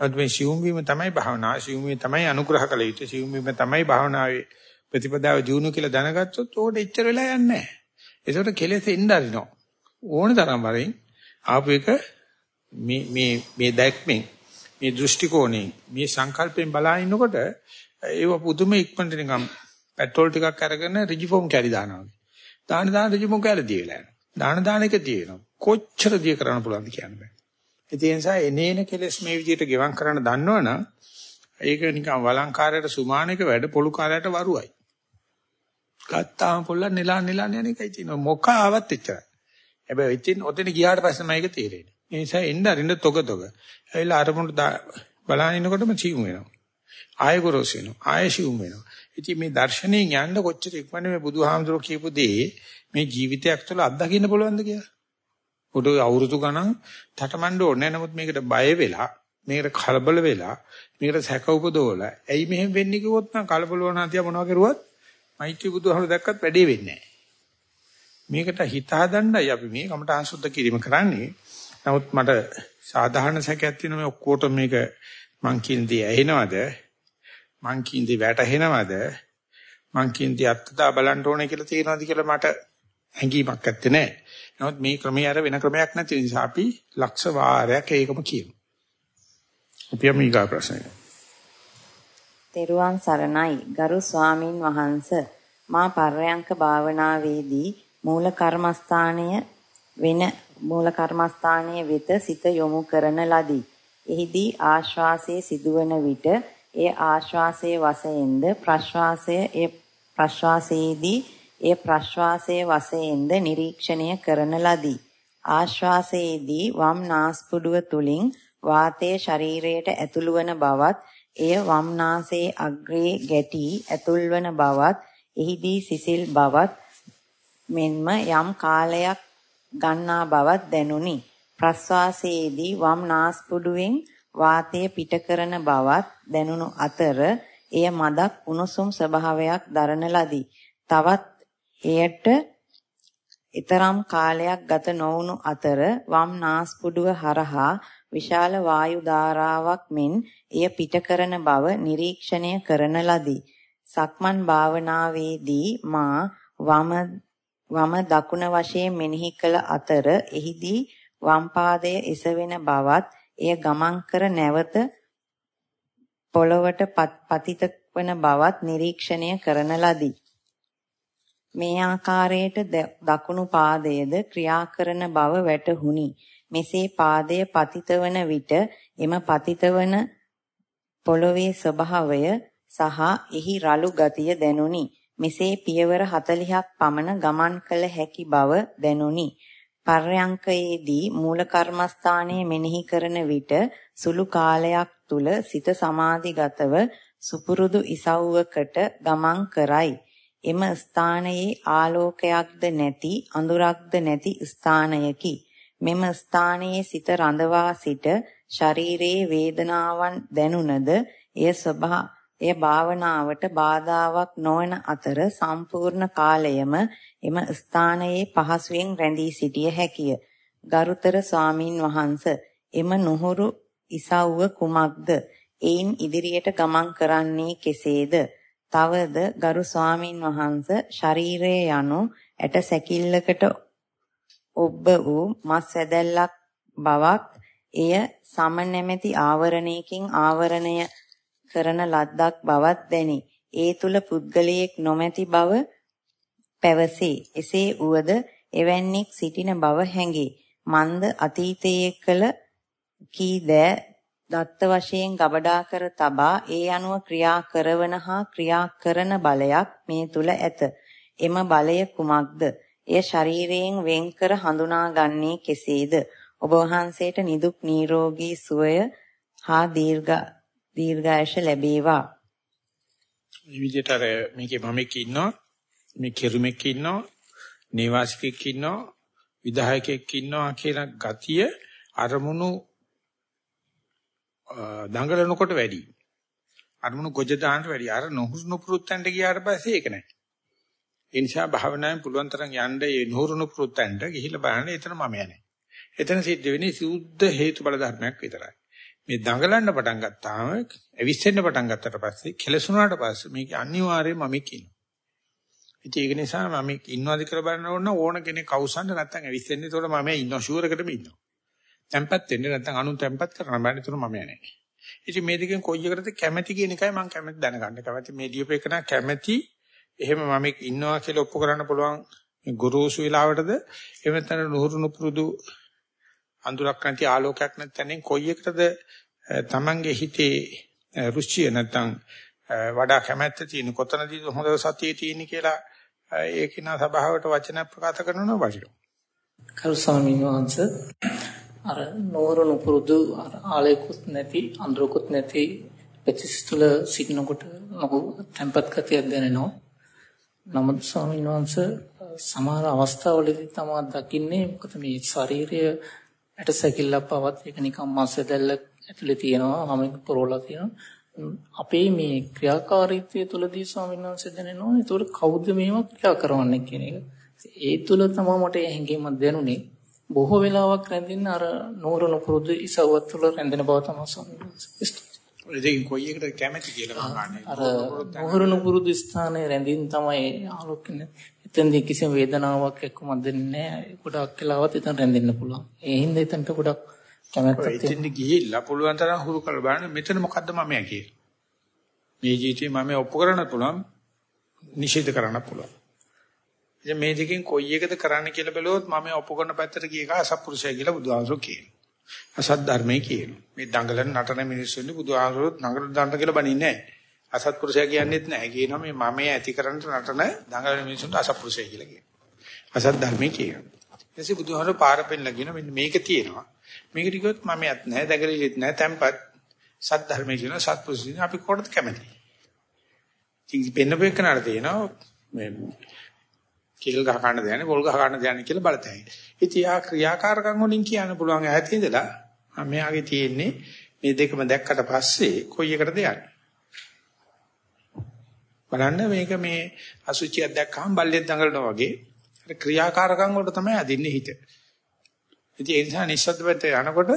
නමුත් මේ සිවුම් වීම තමයි භාවනා, සිවුම් වීම තමයි අනුග්‍රහ කළ යුත්තේ, සිවුම් වීම තමයි භාවනාවේ ප්‍රතිපදාව දිනු කියලා දැනගත්තොත් ඕකට එච්චර වෙලා යන්නේ නැහැ. ඒකට කෙලෙස් එන්න අරිනවා. ඕන තරම් වරෙන් ආපු එක මේ මේ මේ දැක්මෙන් මේ දෘෂ්ටි කෝණයෙන් මේ සංකල්පයෙන් බලා ඉන්නකොට ඒව පුදුම ඉක්මනට නිකම් පෙට්‍රෝල් ටිකක් අරගෙන රිජිෆෝම් කැරි දානවා. දාන දාන රිජිෆෝම් කැරි දී වෙලා යනවා. දාන දාන එක තියෙනවා. කොච්චර දී කරන්න පුළුවන්ද කියන්න බෑ. ඒ නිසා එනේන කෙලෙස් මේ විදිහට ගෙවම් කරන්න දන්නවනම් ඒක නිකන් වළංකාරයට සුමානක වැඩ පොළු කාරයට වරුවයි. ගත්තාම පොල්ල නෙලා නෙලා යන එකයි තියෙනවා. මොක ආවත් එච්චරයි. හැබැයි ඉතින් ඔතන ගියාට පස්සේ මම ඒක තේරෙන්නේ. ඒ නිසා එන්න අරින්න තොග තොග. ඇවිල්ලා අරමුණට බලන ඉන්නකොටම චීමු වෙනවා. ආයෙ ගොරෝසු වෙනවා. ආයෙ ශිවුම් වෙනවා. ඉතින් මේ දර්ශනයෙන් යන්න කොච්චර ඉක්මනට මේ බුදුහාමුදුරුවෝ කියපු දේ මේ ජීවිතයක් තුළ අත්දකින්න පුළුවන්ද කියලා. උඩ අවුරුදු ගණන් තටමඬ ඕනේ. නමුත් මේකට බය වෙලා මේකට කලබල වෙලා මේකට සැක උපදවලා ඇයි මෙහෙම වෙන්නේ කිව්වොත් නම් කලබල වුණා තියා මොනවා කරුවත් මෛත්‍රී බුදුහාමුදුරුවෝ දැක්කත් වැඩේ වෙන්නේ නැහැ. මේකට හිත හදන්නයි අපි මේ කමඨාන් සුද්ධ කිරීම කරන්නේ. නමුත් මට සාධාරණ සැකයක් තියෙනවා මේ ඔක්කොට මේක මං කියන දේ ඇහෙනවද? මං කියන දේ වැටහෙනවද? මං කියන දේ අත්දා බලන්න ඕනේ කියලා තියෙනවද කියලා මට හැඟීමක් නැත්තේ නෑ. නමුත් මේ ක්‍රමය අර වෙන ක්‍රමයක් නැති නිසා අපි ලක්ෂ වාරයක් ඒකම කියමු. අපි අමීගා ප්‍රශ්නය. තෙරුවන් සරණයි ගරු ස්වාමින් වහන්ස මා පර්යංක භාවනාවේදී මූල කර්මස්ථානය වෙන මූල කර්මස්ථානයේ වෙත සිත යොමු කරන ලදී. එහිදී ආශ්වාසයේ සිදුවන විට ඒ ආශ්වාසයේ වශයෙන්ද ප්‍රශ්වාසය ඒ ප්‍රශ්වාසයේදී ඒ ප්‍රශ්වාසයේ වශයෙන්ද නිරීක්ෂණය කරන ලදී. ආශ්වාසයේදී වම් නාස්පුඩුව තුලින් වාතයේ ශරීරයට ඇතුළු වන බවත් එය වම් නාසයේ අග්‍රයේ ගැටි ඇතුල්වන බවත් එහිදී සිසිල් බවත් මෙන්ම යම් කාලයක් ගන්නා බවත් දැනුනි. ප්‍රස්වාසයේදී වම් නාස්පුඩුවෙන් වාතය පිට කරන බවත් දැනුණු අතර එය මදක් උණුසුම් ස්වභාවයක් දරන ලදී. තවත් එයට ඊතරම් කාලයක් ගත නොවුණු අතර වම් නාස්පුඩුව හරහා විශාල වායු ධාරාවක් මෙන් එය පිට කරන බව නිරීක්ෂණය කරන ලදී. සක්මන් භාවනාවේදී මා වම වම දකුණ වශයෙන් මෙනෙහි කළ අතර එහිදී වම් පාදය එසවෙන බවත් එය ගමන් කර නැවත පොළවට පතිත වන බවත් නිරීක්ෂණය කරන ලදී. මේ ආකාරයට දකුණු පාදයේද ක්‍රියා කරන බව වැටහුණි. මෙසේ පාදය පතිත වන විට එම පතිත වන පොළවේ ස්වභාවය සහ එහි රළු ගතිය දැනුනි. මෙසේ පියවර 40ක් පමණ ගමන් කළ හැකි බව දැනුනි. පර්යංකයේදී මූල කර්මස්ථානයේ මෙනෙහි කරන විට සුළු කාලයක් තුල සිත සමාධිගතව සුපුරුදු ඉසව්වකට ගමන් කරයි. එම ස්ථානයේ ආලෝකයක්ද නැති අඳුරක්ද නැති ස්ථානයකි. මෙම ස්ථානයේ සිත රඳවා සිට ශරීරයේ වේදනාවන් දැනුණද එය ස්වභා එය භාවනාවට බාධාවක් නොවන අතර සම්පූර්ණ කාලයම එම ස්ථානයේ පහසුවෙන් රැඳී සිටිය හැකිය. ගරුතර ස්වාමින් වහන්ස එම නුහුරු ඉසව්ව කුමක්ද? එයින් ඉදිරියට ගමන් කරන්නේ කෙසේද? තවද ගරු ස්වාමින් වහන්ස ශරීරය යනු ඇට සැකිල්ලකට ඔබ වූ මස් වැදැල්ලක් බවක් එය සම නැමැති ආවරණයකින් ආවරණය කරන ලද්දක් බවක් දැනේ. ඒ තුල පුද්ගලයෙක් නොමැති බව පැවසේ. එසේ උවද එවැන්නෙක් සිටින බව හැඟේ. මන්ද අතීතයේ කළ කී දෑ දත්ත වශයෙන් ගබඩා කර තබා ඒ අනුව ක්‍රියා කරවන හා ක්‍රියා කරන බලයක් මේ තුල ඇත. එම බලය කුමක්ද? එය ශරීරයෙන් වෙන්කර හඳුනාගන්නේ කෙසේද? ඔබ වහන්සේට නිදුක් නිරෝගී සුවය හා දීර්ඝ දීර්ඝායුෂ ලැබේවා. මේ විදිහට අර මේකේ මමෙක් ඉන්නවා මේ කෙරුමෙක් ඉන්නවා නේවාසිකෙක් ඉන්නවා විධායකෙක් ඉන්නවා කියන ගතිය අරමුණු දඟලනකොට වැඩි. අරමුණු ගොජ දාන්නට වැඩි. අර නොහුස්නු පුරුත්තන්ට ගියාට පස්සේ ඒක නැහැ. ඒ නිසා භාවනාවෙන් පුළුවන් තරම් යන්න ඒ නුරුණු පුරුත්තන්ට ගිහිල්ලා බලන්න එතන මම යන්නේ. එතන සිද්ධ වෙන්නේ සුද්ධ හේතු බල ධර්මයක් විතරයි. මේ දඟලන්න පටන් ගත්තාම ඇවිස්සෙන්න පටන් ගත්තට පස්සේ කෙලසුණාට පස්සේ මේක අනිවාර්යයෙන්ම මම කියනවා. ඉතින් ඒක නිසා මම ඉන්නවාද කියලා බලන්න ඕන ඕන කෙනෙක් අවසන්ද නැත්නම් ඇවිස්සෙන්නේ ඒතකොට මම ඉන්නවා ෂුවර් එකටම ඉන්නවා. tempat වෙන්නේ නැත්නම් අනුන් tempat කරන්න බෑ ඒතකොට මම යන්නේ. ඉතින් මේ දෙකෙන් කොයි එකටද කැමැති කියන එකයි මම කැමැති දැනගන්න. කැමැති මේ දීපේකන කැමැති එහෙම මම ඉන්නවා කියලා ඔප්පු කරන්න පුළුවන් ගුරුසු වෙලාවටද එහෙම නැත්නම් නුහුරු නුපුරුදු අඳුරක් නැති ආලෝකයක් නැත්නම් කොයි එකටද තමන්ගේ හිතේ රුචිය නැත්නම් වඩා කැමැත්ත තියෙන කොතනදී හොඳ සතියේ තියෙන කියලා ඒකිනා සභාවට වචන ප්‍රකාශ කරනවා වටිනවා. කරු ස්වාමීන් වහන්සේ අර නෝරණු පුරුදු අර ආලයකුත් නැති අඳුරකුත් නැති ප්‍රතිස්තුල සිටිනකොට ලොකු tempat ගතියක් දැනෙනවා. නමුත් ස්වාමීන් වහන්සේ සමහර අවස්ථාවලදී තමයි දකින්නේ මොකද මේ ශාරීරිය ඇට සැකිල්ලක් පවත් ඒක නිකන් මාස් දැල්ල ඇතුලේ තියෙනවා හැම පොරවලා තියෙනවා. අපේ මේ ක්‍රියාකාරීත්වය තුළදී ස්වාමීන් වහන්සේ දැනෙනවා ඒතකොට කවුද මේවා ක්‍රියා කරවන්නේ කියන එක. ඒ තුළ තමයි මට හැඟීමක් දැනුනේ. බොහෝ වෙලාවක් රැඳෙන්න අර නෝරණ පුරුදු ඉසව්වත් තුළ රැඳෙන බව තමයි ස්වාමීන් වහන්සේ දෙකෙන් කොයි එකට කැමැති කියලා අහන්නේ. අර මොහුරුණු පුරුදු ස්ථානයේ රැඳින් තමයි ආලෝකනේ. එතෙන්දී කිසිම වේදනාවක් එක්කම දෙන්නේ නැහැ. ගොඩක් වෙලාවත් එතන රැඳෙන්න පුළුවන්. ඒ හින්දා එතනට ගොඩක් කැමැත්තක් තියෙනවා. එතෙන්දී ගිහිල්ලා පුළුවන් තරම් හුරු කරලා බලන්න මෙතන මොකද්ද මම කියලා. මේ ජීවිතේ මම ඔප්පු කරන්න පුළුවන්, නිෂේධ කරන්න පුළුවන්. ඉතින් මේ දෙකෙන් කොයි එකද කරන්න කියලා බැලුවොත් මම ඔප්පු කරන පැත්තට ගිය එක අසත්පුරුෂය කියලා බුදුහාමුදුරුවෝ කියනවා. අසත් ධර්මයේ කියනවා. මේ දඟලන නටන මිනිස්සුන්ගේ බුදුහාමුදුරුවෝ දඟල දඬ කියලා බණින්නේ නැහැ. අසත්පුරුෂය කියන්නේත් නැහැ. කියනවා මේ මමයේ ඇති කරන්න නටන දඟලන මිනිස්සුන්ට අසත්පුරුෂය කියලා කියනවා. අසත් ධර්මයේ කියනවා. ඊටසේ බුදුහාමුදුරුවෝ පාර පෙන්නලා කියනවා මෙන්න මේක තියෙනවා. මේකට කිව්වොත් මමයක් නැහැ, දඟලිලිත් නැහැ, tempat සත් ධර්මයේ කියන සත්පුරුෂයන් අපි කොහොමද කැමති? ඉතින් පෙන්නපෙන්න කනට තියෙනවා මේ කේල් ගහ ගන්න දෙන්නේ පොල් ගහ ගන්න දෙන්නේ කියලා බලතැයි. ඉතින් ආ ක්‍රියාකාරකම් වලින් කියන්න පුළුවන් ඈත ඉඳලා මෙයාගේ තියෙන්නේ මේ දෙකම දැක්කට පස්සේ කොයි එකටද යන්නේ? බලන්න මේක මේ අසුචියක් දැක්කම බල්ලෙක් දඟලනවා වගේ අර ක්‍රියාකාරකම් වලට තමයි අදින්නේ හිත. ඉතින් ඒ නිසා නිස්සද්ද පැත්තට යනකොට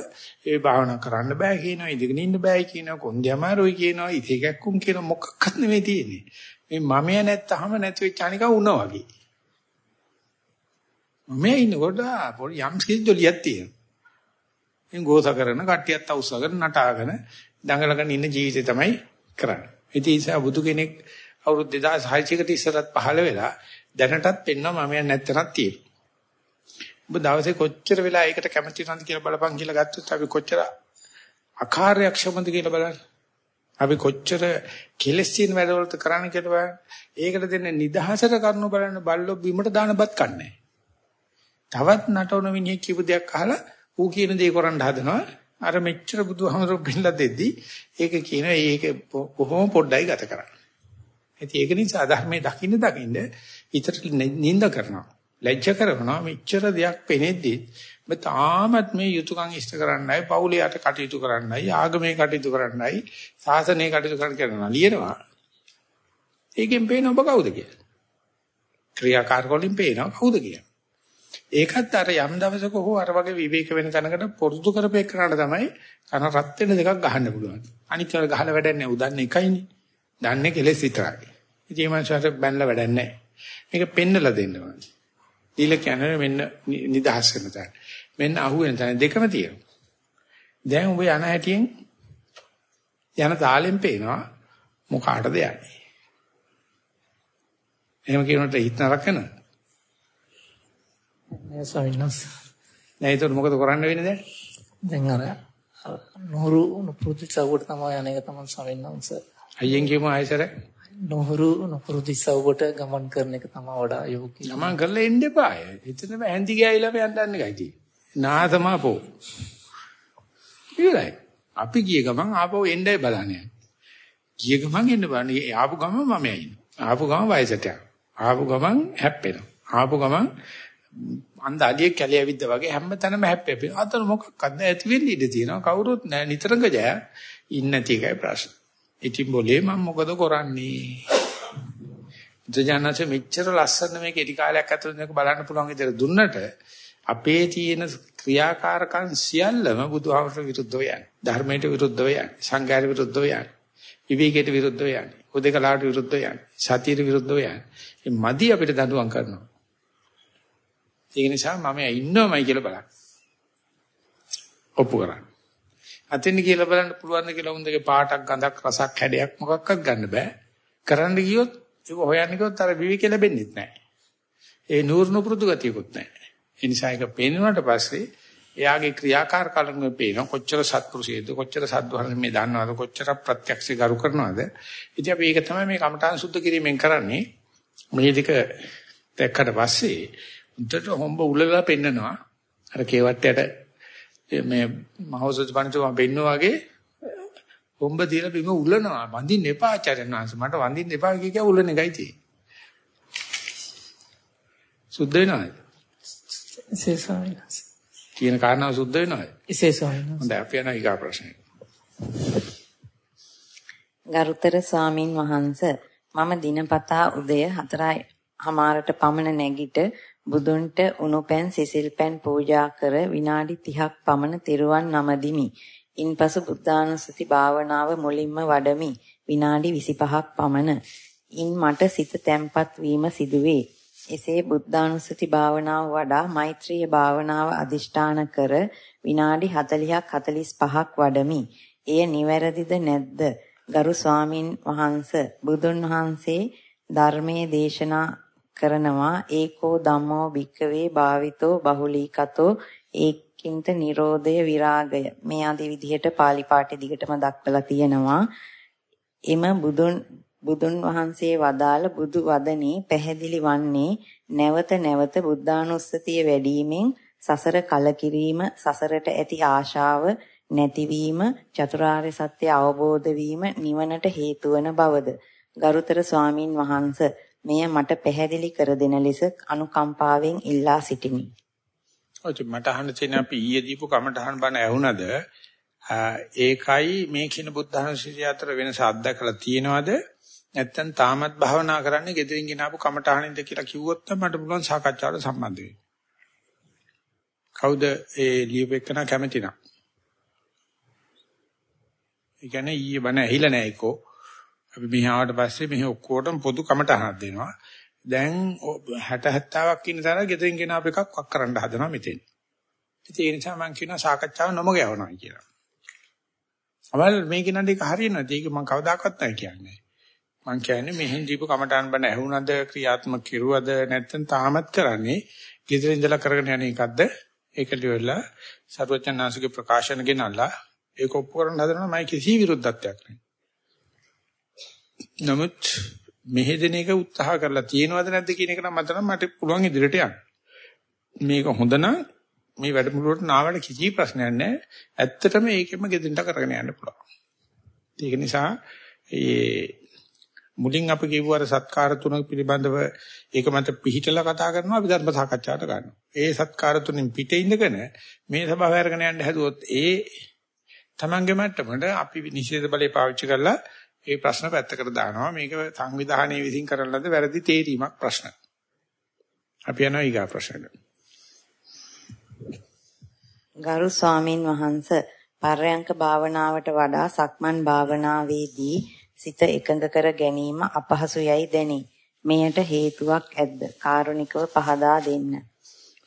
ඒ භාවනා කරන්න බෑ කියනවා ඉඳගෙන ඉන්න බෑ කියනවා කොන්දේ අමාරුයි කියනවා ඉතිකක්කුම් කියන මොකක්වත් නෙමෙයි තියෙන්නේ. මේ මමය නැත්තහම නැති වෙච්ච අනික වුණා වගේ. මම ඉන්නකොට පොඩි යම් සිද්දොලියක් තියෙනවා. ඉතින් ගෝස කරන කට්ටියත් අවශ්‍යගෙන නටාගෙන දඟලගෙන ඉන්න ජීවිතය තමයි කරන්නේ. ඉතින් ඒ බුදු කෙනෙක් අවුරුදු 2600කට ඉස්සරත් පහළ වෙලා දැනටත් පෙන්වනවා මම නැත්තනක් තියෙනවා. ඔබ දවසේ කොච්චර වෙලා ඒකට කැමති නැන්ද කියලා බලපන් කියලා ගත්තොත් අපි කොච්චර අකාර්යක්ෂමද කියලා බලන්න. අපි කොච්චර කෙලස් තියෙන වැඩවලට කරන්න කියලා බලන්න. ඒකට දෙන්නේ නිදහසට කරනු බලන්න බල්ලෝ බිමට දානපත් කන්නේ. තවත් නටවන මිනිහෙක් කියපු දෙයක් අහලා ඌ කියන දේ කරන්න හදනවා. අර මෙච්චර බුදුහාමරෝ බින්ලා දෙද්දි ඒක කියන ඒක කොහොම පොඩ්ඩයි ගත කරන්නේ. ඉතින් ඒක නිසා ධර්මයේ දකින්න දකින්න ඊටට නිඳ කරනවා. ලැජ්ජ කරනවා. මෙච්චර දෙයක් පෙනෙද්දි ඔබ තාමත් මේ යුතුයකම් ඉෂ්ට කරන්නයි පවුලේ යට කටයුතු කරන්නයි ආගමේ කටයුතු කරන්නයි සාසනයේ කටයුතු කරන්න කරනවා ලියනවා. ඒකෙන් පේන ඔබ කවුද කියලා. ක්‍රියාකාරකවලින් පේනවා කවුද කියලා. ඒකත් අර යම් දවසක හෝ අර වගේ විවේක වෙන තැනකට පොරුදු කරපේ කරාට තමයි කන රත් වෙන දෙකක් ගහන්න පුළුවන්. අනිත් ඒවා ගහලා වැඩක් නැහැ. උදන්නේ එකයිනේ. දන්නේ කෙලෙස් විතරයි. ඉතින් මේ මනසට බැනලා වැඩක් නැහැ මේක පෙන්නලා දෙන්න ඕනේ දීලා කියන්නේ මෙන්න නිදහස් වෙන තැන. මෙන්න අහුවෙන තැන දෙකම තියෙනවා. දැන් ඔබ යන හැටියෙන් යන තාලෙන් පේනවා මොකාටද යන්නේ. එහෙම කියනකොට හිත නරක වෙනවද? නෑ ස්වාමීන් වහන්සේ. නෑ ඒක මොකද කරන්න වෙන්නේ දැන්? දැන් අර නూరు නුපුරුදු චවුවට තමයි අනේක තමයි ස්වාමීන් වහන්සේ. අයියෙන් කියමු ආයෙසර. නොහුරු නොපුරුදු සව්වට ගමන් කරන එක තමයි වඩා යෝගී. ගමන් කරලා එන්න එපා. එතනම ඇඳි ගෑයිලාම යන්න යන්න එකයි තියෙන්නේ. නාතමපෝ. ඉතින් අපි ගිය ගමන් ආපහු එන්නයි බලන්නේ. ගිය ගමන් එන්න බලන්නේ. ආපු ගමන් මම ඇයින්. ආපු ගමන් වයසට යනවා. ආපු ගමන් හැප්පෙනවා. ආපු ගමන් අන්ද අලියෙක් කැලිය ඇවිද්දා වගේ හැමතැනම හැප්පෙපි. අතන මොකක්වත් නැහැ. ඇති වෙන්න ඉඩ තියෙනවා. කවුරුත් නැහැ. නිතරම ජය. ඉන්න තියකයි ප්‍රශ්න. ඉතින් બોලේ මම මොකද කරන්නේ? ජනනාච මෙච්චර ලස්සන මේ කෙටි කාලයක් ඇතුළත මේක බලන්න පුළුවන් විදිහට දුන්නට අපේ තියෙන ක්‍රියාකාරකම් සියල්ලම බුදුහාමර විරුද්ධව යන්නේ. ධර්මයට විරුද්ධව යන්නේ. සංඝයාට විරුද්ධව යන්නේ. විවේකයට විරුද්ධව යන්නේ. උදේකලාට විරුද්ධව යන්නේ. සතියට විරුද්ධව යන්නේ. මේ මදි අපිට දඬුවම් කරනවා. ඒ නිසා මම ඉන්නවමයි කියලා බලන්න. ඔප්පු කරන්න. අතින් කියලා බලන්න පුළුවන් ද කියලා උන්දගේ පාටක් ගඳක් රසක් හැඩයක් මොකක්වත් ගන්න බෑ. කරන්න ගියොත් ඒක හොයන්න ගියොත් අර විවික ලැබෙන්නේ නැහැ. ඒ නూరు නුපුරුදු ගතියකුත් නැහැ. ඒ නිසා ඒක පේනවට පස්සේ එයාගේ ක්‍රියාකාරකම් පේන කොච්චර සත්පුරුෂයේද කොච්චර සද්වර්ණමේ දන්නවද කොච්චර ප්‍රත්‍යක්ෂ ගරු කරනවද ඉතින් අපි ඒක තමයි මේ කමඨාන් සුද්ධ කිරීමෙන් කරන්නේ මේ දෙක දැක්කට පස්සේ උන්ට හොම්බ උලලා පෙන්නනවා අර කේවට්ටයට මේ මහෞසජ පණිතුමා පෙන්නවා වගේ හොම්බ තියලා බිම උලනවා වඳින්න එපා ආචාර්යන් වහන්සේ. මට වඳින්න එපා කිය කිය උලන එකයි තියෙන්නේ. සුද්ධ වෙනවද? විශේෂයි කියන කාරණාව සුද්ධ වෙනවද? විශේෂයි හොඳයි. අපි යනවා ඊගා ප්‍රශ්නෙට. ගරුතර ස්වාමින් වහන්ස මම දිනපතා උදය 4යි හමාරට පමණ නැගිට බුදුන්ට උණුපැන් සිසිල් පැන් පූජා කර විනාඩි 30ක් පමණ තෙරුවන් නමදිමි. ඉන්පසු බුද්ධානුස්සති භාවනාව මුලින්ම වඩමි. විනාඩි 25ක් පමණ. ඉන් මට සිත තැම්පත් වීම සිදුවේ. එසේ බුද්ධානුස්සති භාවනාව වඩා මෛත්‍රිය භාවනාව අදිෂ්ඨාන කර විනාඩි 40ක් 45ක් වඩමි. එය නිවැරදිද නැද්ද? ගරු ස්වාමින් වහන්සේ බුදුන් වහන්සේ ධර්මයේ දේශනා කරනවා. ඒකෝ ධම්මෝ භික්කවේ භාවිතෝ බහුලීකතෝ. ඒකින්ත නිරෝධය විරාගය. මේ ආදී විදිහට pāli පාඨය දිගටම දක්වලා තියෙනවා. එම බුදුන් බුදුන් වහන්සේ වදාළ බුදු වදනේ පැහැදිලි වන්නේ නැවත නැවත බුද්ධානුස්සතිය වැඩිවීමෙන් සසර කලකිරීම සසරට ඇති ආශාව නැතිවීම චතුරාර්ය සත්‍ය අවබෝධ වීම නිවනට හේතු වන බවද. ගරුතර ස්වාමින් වහන්ස මෙය මට පැහැදිලි කර දෙන ලෙස අනුකම්පාවෙන් ඉල්ලා සිටිමි. ඔය මට අහන්න තියෙන අපි ඊයේ දීපු කමටහන් බණ ඇහුණද ඒකයි මේ කියන බුද්ධානුස්සතිය අතර වෙනස අත්දකලා තියෙනවද නැත්නම් තාමත් භාවනා කරන්නේ gedirin ගෙනාවු කමටහනින්ද කියලා කිව්වොත් මට පුළුවන් සාකච්ඡාවට සම්බන්ධ වෙන්න. කවුද ඒ ලියුපෙකන කැමති නම්? ඒ කියන්නේ ඊයේ බණ ඇහිලා නැහැ ඒකෝ. අපි මෙහි ආවට පස්සේ මෙහි ඔක්කොටම පොදු කමටහනක් දෙනවා. දැන් 60 70ක් ඉන්න තරම් ගෙදරින් ගෙන අප එකක් වක් කරන්න හදනවා මෙතෙන්. ඉතින් ඒ නිසා මම කියනවා සාකච්ඡාව නොමග යවනවා කියලා. අවල් මේක නඩේක හරියනවාද? ඒක මම කවදාකවත් නැහැ කියන්නේ. මම කියන්නේ මෙහෙන් දීපු කමටහන් බණ ඇහුණද ක්‍රියාත්මක කෙරුවද නැත්නම් තාමත් කරන්නේ ගෙදරින් ඉඳලා කරගෙන යන එකක්ද? ඒක ලියවලා සර්වචන්නාංශගේ ප්‍රකාශන ගෙනල්ලා ඒක ඔප්පු කරන්න හදනවා මම කිසි විරුද්ධත්වයක් නැහැ. නමුත් මෙහෙදෙන එක උත්සාහ කරලා තියෙනවද නැද්ද කියන එක නම් මට නම් මට පුළුවන් ඉදිරියට යන්න. මේක හොඳ නම් මේ වැඩමුළුවට නාවට කිසි ප්‍රශ්නයක් නැහැ. ඇත්තටම ඒකෙම ගෙදින්ට කරගෙන යන්න පුළුවන්. ඒක නිසා ඒ මුලින් අපි කියපු අර සත්කාර තුන පිළිබඳව ඒක මත පිළිහිටලා කතා කරනවා අපි ධර්ම සාකච්ඡාවට ගන්නවා. ඒ සත්කාර තුනෙන් පිටේ ඉඳගෙන මේ සභාව අරගෙන යන්න හැදුවොත් ඒ තමන්ගේ මට්ටමට අපි නිෂේධ බලය පාවිච්චි කරලා ඒ ප්‍රශ්න පැත්තකට දානවා. මේක සංවිධානයේ විසින් කරන ලද වැරදි තේරීමක් ප්‍රශ්න. අපි යනවා ඊගා ප්‍රශ්නට. ගරු ස්වාමින් වහන්ස පර්යංක භාවනාවට වඩා සක්මන් භාවනාවේදී සිත එකඟ කර ගැනීම අපහසු යයි දැනේ. මෙයට හේතුවක් ඇද්ද? කාරුණිකව පහදා දෙන්න.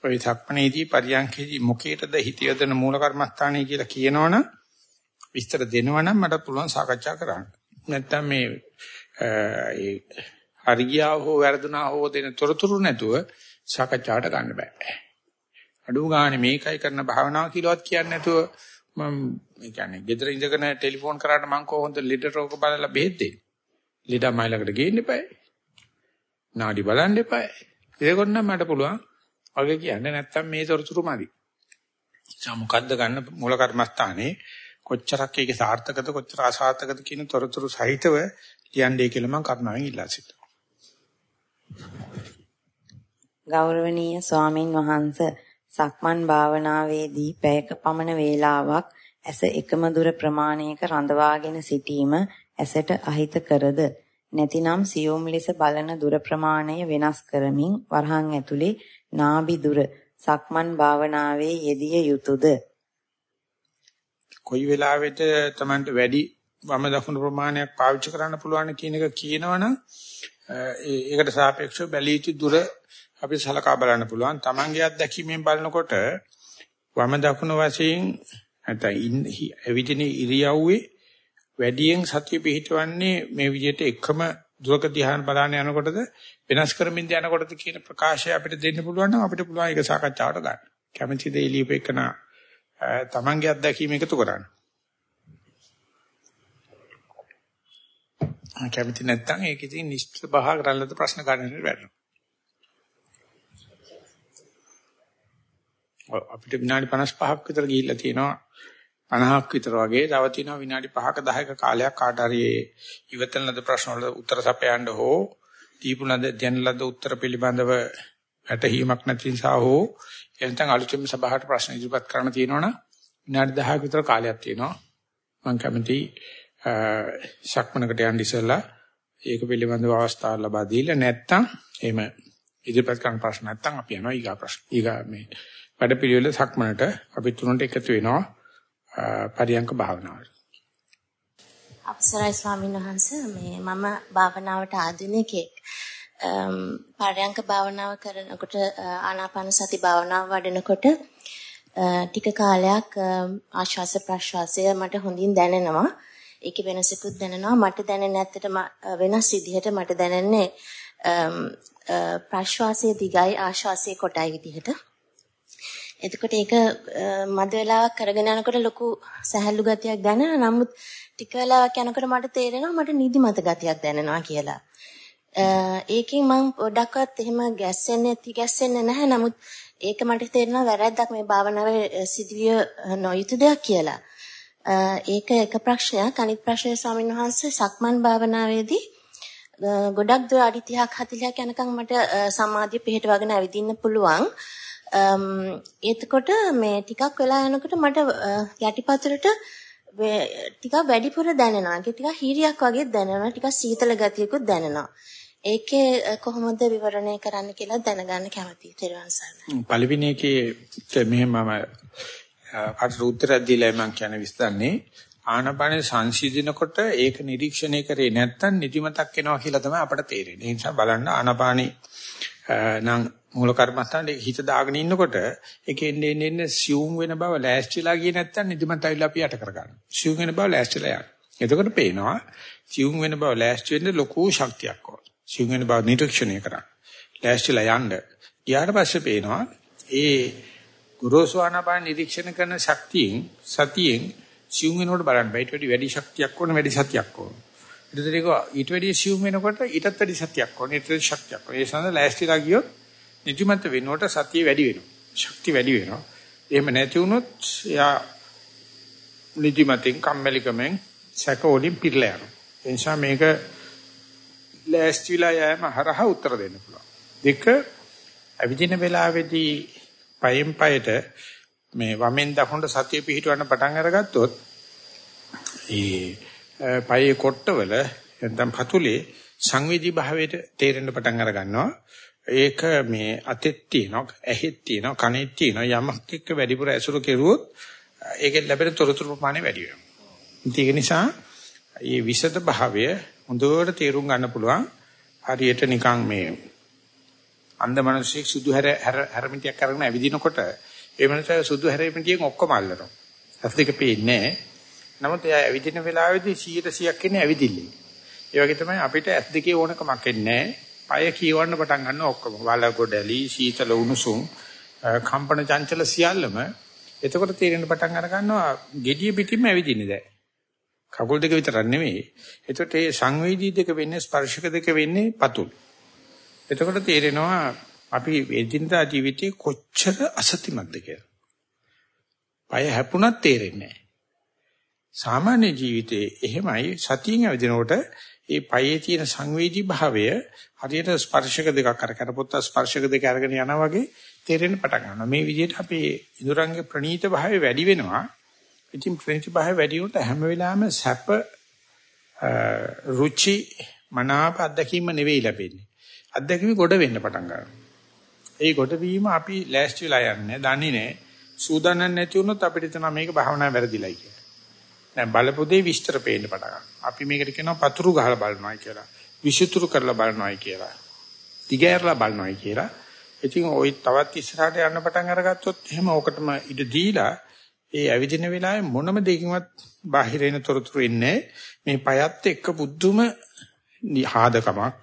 ඔය සක්මනේදී පර්යංකේදී මොකේටද හිත යොදන මූල කර්මස්ථානය කියලා කියනවනම් විස්තර දෙනවනම් මට පුළුවන් සාකච්ඡා කරන්න. නැත්තම් මේ ඒ හරියා හෝ වැරදුනා හෝ දෙන තොරතුරු නැතුව සාකච්ඡාවට ගන්න බෑ. අඩුව ගානේ මේකයි කරන භාවනාව කියලාවත් කියන්නේ නැතුව මම ඒ කියන්නේ ගෙදර ඉඳගෙන ටෙලිෆෝන් කරාට මම කොහොමද ලීඩර් රෝග බලලා බෙහෙත් දෙන්නේ? ලීඩර් මයිලකට ගේන්න එපායි. නාඩි බලන්න එපායි. ඒකොත් නම් මට පුළුවන්. වගේ කියන්නේ නැත්තම් මේ තොරතුරු මදි. ඒ මොකද්ද ගන්න මූල කර්මස්ථානේ කොච්චරක් ඒකේ සාර්ථකද කොච්චර අසාර්ථකද කියන තොරතුරු සහිතව ලියන්නේ කියලා මම කරුණාවෙන් ඉල්ලා සිටිනවා. ගෞරවනීය ස්වාමින් වහන්සේ සක්මන් භාවනාවේදී පැයක පමණ වේලාවක් ඇස එකම දුර ප්‍රමාණයක රඳවාගෙන සිටීම ඇසට අහිත කරද නැතිනම් සියුම් ලෙස බලන දුර ප්‍රමාණය වෙනස් කරමින් වරහන් ඇතුලේ නාභි දුර සක්මන් භාවනාවේ යෙදිය යුතුයද කොයි වෙලාවෙද Tamanට වැඩි වම දකුණු ප්‍රමාණයක් පාවිච්චි කරන්න පුළුවන් කියන එක කියනවනම් ඒකට සාපේක්ෂව බැලිය යුතු දුර අපි සලකා බලන්න පුළුවන්. Tamanගේ අත්දැකීමෙන් බලනකොට වම දකුණු වශයෙන් නැත්නම් එවිදින ඉරියව්වේ වැඩියෙන් සතිය පිහිටවන්නේ මේ විදිහට එකම දුරක ධ්‍යාන බලන්න යනකොටද වෙනස් කරමින් යනකොටද කියන ප්‍රකාශය අපිට දෙන්න පුළුවන් නම් අපිට පුළුවන් ඒක සාකච්ඡාවට ගන්න. කැමැතිද එළියපෙකනා තමන්ගේ අත්දැකීම එකතු කරන්න. කැමති නැත්නම් ඒක ඉතින් නිශ්චිත බහ කරන්නද ප්‍රශ්න ගන්න වෙනවා. අපිට විනාඩි 55ක් විතර ගිහිල්ලා තියෙනවා 50ක් විතර වගේ තව තියෙනවා විනාඩි 5ක 10ක කාලයක් කාට හරි ඉවතන ලද ප්‍රශ්න වල උත්තර සපයන්න හෝ දීපු ලද දැන ලද උත්තර පිළිබඳව වැටහීමක් නැති නිසා හෝ එතන අලුතෙන් සභාවට ප්‍රශ්න ඉදිරිපත් කරන්න තියෙනවනම් විනාඩි 10ක විතර කාලයක් තියෙනවා. මම කැමති ශක්මනකට යන්න ඉස්සෙල්ලා ඒක පිළිබඳව අවස්ථාව ලබා දීලා නැත්තම් එහෙම ඉදිරිපත් කරන ප්‍රශ්න නැත්තම් අපි යනවා ඊගා ප්‍රශ්න. ඊගා මේ වැඩපිළිවෙල සක්මනට අපි තුනට එකතු වෙනවා පරියංක භාවනාවට. අපසරයි ස්වාමීන් වහන්සේ මේ මම භාවනාවට ආධුනිකෙක්. Um, පරයන්ක භාවනාව කරනකොට uh, ආනාපාන සති භාවනාව වඩනකොට uh, ටික කාලයක් um, ආශ්වාස ප්‍රශ්වාසය මට හොඳින් දැනෙනවා. ඒකේ වෙනසකුත් දැනෙනවා. මට දැනෙන්නේ ඇත්තටම uh, වෙනස් විදිහට මට දැනෙන්නේ um, ප්‍රශ්වාසයේ දිගයි ආශ්වාසයේ කොටයි විදිහට. එතකොට ඒක මද වෙලාවක් කරගෙන යනකොට ලොකු සැහැල්ලු ගතියක් දැනෙනවා. නමුත් ටික වෙලාවක් යනකොට මට තේරෙනවා මට නිදිමත ගතියක් දැනෙනවා කියලා. Uh, ඒකෙන් මම පොඩක්වත් එහෙම ගැස්සෙන්නේ නැති ගැස්සෙන්නේ නැහැ. නමුත් ඒක මට තේරෙනවා වැරැද්දක් මේ භාවනාවේ uh, සිදුවිය uh, නොයුතු දෙයක් කියලා. ඒක එක ප්‍රශ්නයක්. අනිත් ප්‍රශ්නේ ස්වාමීන් වහන්සේ සක්මන් භාවනාවේදී ගොඩක් දුර අඩි 30ක් 40ක් යනකම් මට සමාධිය පිහිටවගෙන ඇවිදින්න පුළුවන්. Um, එතකොට මේ ටිකක් වෙලා යනකොට මට යටිපතුලට ටිකක් වැඩිපුර දැනෙනවා. ඒක ටිකක් හීරියක් වගේ දැනෙනවා. ටිකක් සීතල ගතියකුත් දැනෙනවා. ඒකේ කොහොමද විවරණය කරන්න කියලා දැනගන්න කැමතියි. ත්‍රිවන් සරණයි. පළවෙනි එකේ මෙහෙමම අට උත්තර දීලා මම කියන විස්තරන්නේ ආනපන සංසිඳනකොට ඒක නිරීක්ෂණය කරේ නැත්නම් නිදිමතක් එනවා කියලා තමයි අපට තේරෙන්නේ. ඒ නිසා බලන්න ආනපානි නම් මූල කර්මස්ථානේ හිත දාගෙන ඉන්නකොට ඒකේ එන්නේ එන්නේ සියුම් වෙන බව ලෑස්තිලා ගියේ නැත්නම් නිදිමත ඇවිල්ලා අපි යට කරගන්නවා. සියුම් වෙන බව ලෑස්තිලා යන. එතකොට පේනවා සියුම් වෙන බව ලෑස්ති වෙන්න ලොකු ශක්තියක් ඕන. සියුම් වෙන බව නිරීක්ෂණය කරන්න. ලෑස්තිලා යන්න. ඊට පස්සේ පේනවා ඒ ගුරුසු ආනාපාන නිරීක්ෂණ කරන ශක්තියෙන් සතියෙන් සියුම් වෙනකොට බලන්න බෑ. ඊට වැඩි වැඩි ශක්තියක් ඕන වැඩි සතියක් ඕන. ඊට දෙක ඊට වැඩි සියුම් වෙනකොට ඊටත් වැඩි සතියක් ඕන. ඊට වැඩි ශක්තියක් ඕන. ඒ සඳහා ලෑස්තිලා ගියොත් නිදිමත වෙනකොට සතිය වැඩි වෙනවා. ශක්තිය වැඩි වෙනවා. එහෙම නැති වුණොත් එයා නිදිමතෙන් කම්මැලිකමෙන් සැකෝලින් පිරලා යනවා. ඒ නිසා මේක ලෑස්තිලා යෑම හරහා උත්තර දෙන්න පුළුවන්. දෙක අවිදින වෙලාවේදී පයෙන් පයට මේ වමෙන් දකුණට සතිය පිහිටවන්න පටන් අරගත්තොත් ඒ පයේ කොට්ටවල නැත්නම් පතුලේ සංවේදී භාවයට තේරෙන්න පටන් අර ගන්නවා. ඒක මේ අතෙත් තියෙනවා, ඇහෙත් තියෙනවා, කනෙත් තියෙනවා. යමක් එක්ක වැඩිපුර ඇසුරු කෙරුවොත් ඒකෙන් ලැබෙන තොරතුරු ප්‍රමාණය වැඩි වෙනවා. ඒක නිසා මේ විෂද භාවය හොඳට තේරුම් ගන්න පුළුවන්. හරියට නිකන් මේ අන්ධ මිනිස්සෙක් සුදු හැර හැරමිටියක් අරගෙන ඇවිදිනකොට ඒ මනස සුදු හැරමිටියෙන් ඔක්කොම අල්ලනවා. ඇස් දෙක පේන්නේ නැහැ. නමුත් එයා ඇවිදින වෙලාවේදී 100%ක් ඉන්නේ ඇවිදිල්ලේ. ඒ වගේ තමයි අපිට ඇස් දෙකේ ඕනකමක් එන්නේ නැහැ. පය කියවන්න පටන් ගන්න ඔක්කොම. වල ගොඩලි, සීතල උණුසුම්, කම්පන චංචල සියල්ලම එතකොට තේරෙන්න පටන් අර ගන්නවා gediya පිටින්ම ඇවිදින්නේ දැන්. කකුල් දෙක විතරක් නෙමෙයි. එතකොට මේ සංවේදී දෙක වෙන්නේ ස්පර්ශක දෙක වෙන්නේ පතුල්. එතකොට තේරෙනවා අපි එදිනදා ජීවිතේ කොච්චර අසතිමත්ද කියලා. පය හැපුණත් තේරෙන්නේ නැහැ. සාමාන්‍ය ජීවිතේ එහෙමයි සතියෙන් ඇවිදිනකොට ඒ පයේ තියෙන සංවේදී භාවය හරියට ස්පර්ශක දෙකක් අර කරපොත්ත ස්පර්ශක දෙක අරගෙන යනවා වගේ තේරෙන්න පටන් ගන්නවා. මේ විදිහට අපේ ඉඳුරංගේ ප්‍රණීත භාවය වැඩි වෙනවා. ඉතින් ප්‍රණීත භාවය වැඩි වුණොත් හැම වෙලාවෙම සැප රුචි මනාප අත්දැකීම නෙවෙයි ලැබෙන්නේ. අත්දැකීම ගොඩ වෙන්න පටන් ගන්නවා. ඒ ගොඩ වීම අපි ලෑස්ති වෙලා යන්නේ දන්නේ නැහැ. සූදානම් නැති වුණොත් අපිට තන මේක භාවනා වැරදිලයි කියලා. දැන් බලපු දේ විස්තර පේන්න පටන් ගන්නවා. අපි මේකට කියනවා පතුරු ගහලා බලනවායි කියලා. විෂිතුරු කරලා බලනවායි කියලා. දිගෑරලා බලනවායි කියලා. ඉතින් ওই තවත් ඉස්සරහට යන්න පටන් අරගත්තොත් එහෙම ඕකටම ඉඩ දීලා ඒ ඇවිදින වෙලාවේ මොනම දෙයකින්වත් බාහිර එන තොරතුරු ඉන්නේ මේ පයත් එක්ක බුද්ධුම හාදකමක්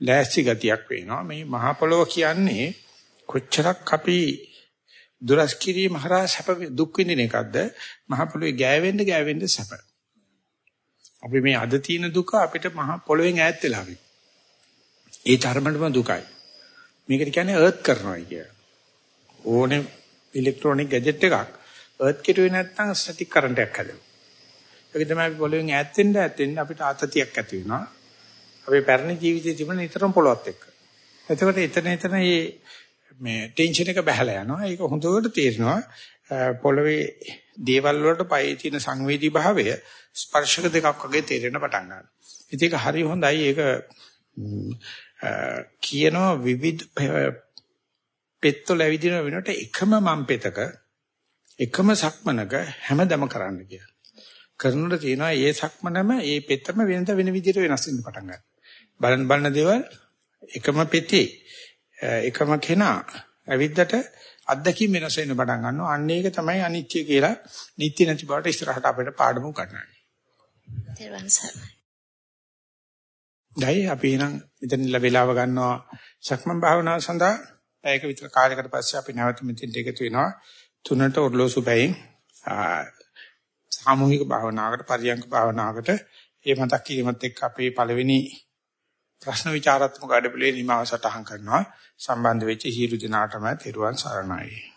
ලෑස්ති ගතියක් වෙනවා. මේ මහ පොළොව කියන්නේ කොච්චරක් අපි දුරස් කිරීම හරහා සැප දුක් විඳින එකක්ද? මහ පොළොවේ ගෑවෙන්න ගෑවෙන්න සැප. අපි මේ අද තියෙන දුක අපිට මහ පොළොවෙන් ඈත් වෙලා අපි ඒ තරමටම දුකයි. මේකට කියන්නේ අර්ත් කරනවා කිය. ඕනේ ඉලෙක්ට්‍රොනික ගැජට් එකක්. අර්ත් කෙරුවේ නැත්නම් ස්ටැටික් කරන්ට් එකක් හැදෙනවා. ඒක තමයි අපි පොළොවෙන් ඈත් වෙන්න ඈත් වෙන්න අපිට ආතතියක් ඇති වෙනවා. අපේ පැරණි ජීවිතයේ තිබුණ නිතරම පොළොවත් එක්ක. එතකොට එතන එතන මේ මේ ටෙන්ෂන් එක බහලා යනවා. ඒක හොඳට තේරෙනවා. පොළවේ දේවල් වලට පයේ තියෙන සංවේදී භාවය ස්පර්ශක දෙකක් වගේ තේරෙන පටන් ගන්නවා. ඉතින් ඒක හරි හොඳයි. ඒක කියනවා විවිධ පෙත්වල ඇවිදින වෙනකොට එකම මම් පෙතක එකම සක්මනක හැමදම කරන්න කියලා. කරනකොට තියෙනවා ඒ සක්මනම ඒ පෙතම වෙනද වෙන විදිහට වෙනස් වෙන්න පටන් ගන්නවා. බලන බලන දේවල් එකම පෙතේ එකම කෙනා ඇවිද්දට අත්දැකීම් වෙනස් වෙන්න පටන් ගන්නවා. අන්න ඒක තමයි අනිත්‍ය කියලා නිත්‍ය නැති බවට ඉස්සරහට අපිට පාඩම උගන්වන්නේ. තෙරුවන් සරණයි. දැයි අපි එහෙනම් මෙතනilla වේලාව ගන්නවා සක්මන් භාවනාව සඳහා පැයක විතර කාලයකට පස්සේ අපි නැවත මෙතෙන්ට එකතු වෙනවා තුනට ඔර්ලෝසු බැයින් සාමූහික භාවනාවකට පරියංග භාවනාවකට ඒ මතක් කිරීමත් එක්ක අපේ පළවෙනි ප්‍රශ්න විචාරාත්මක අඩපිලේ නිමාව සටහන් කරනවා. සම්බන්ධ වෙච්ච හිිරු දිනාටම තෙරුවන් සරණයි.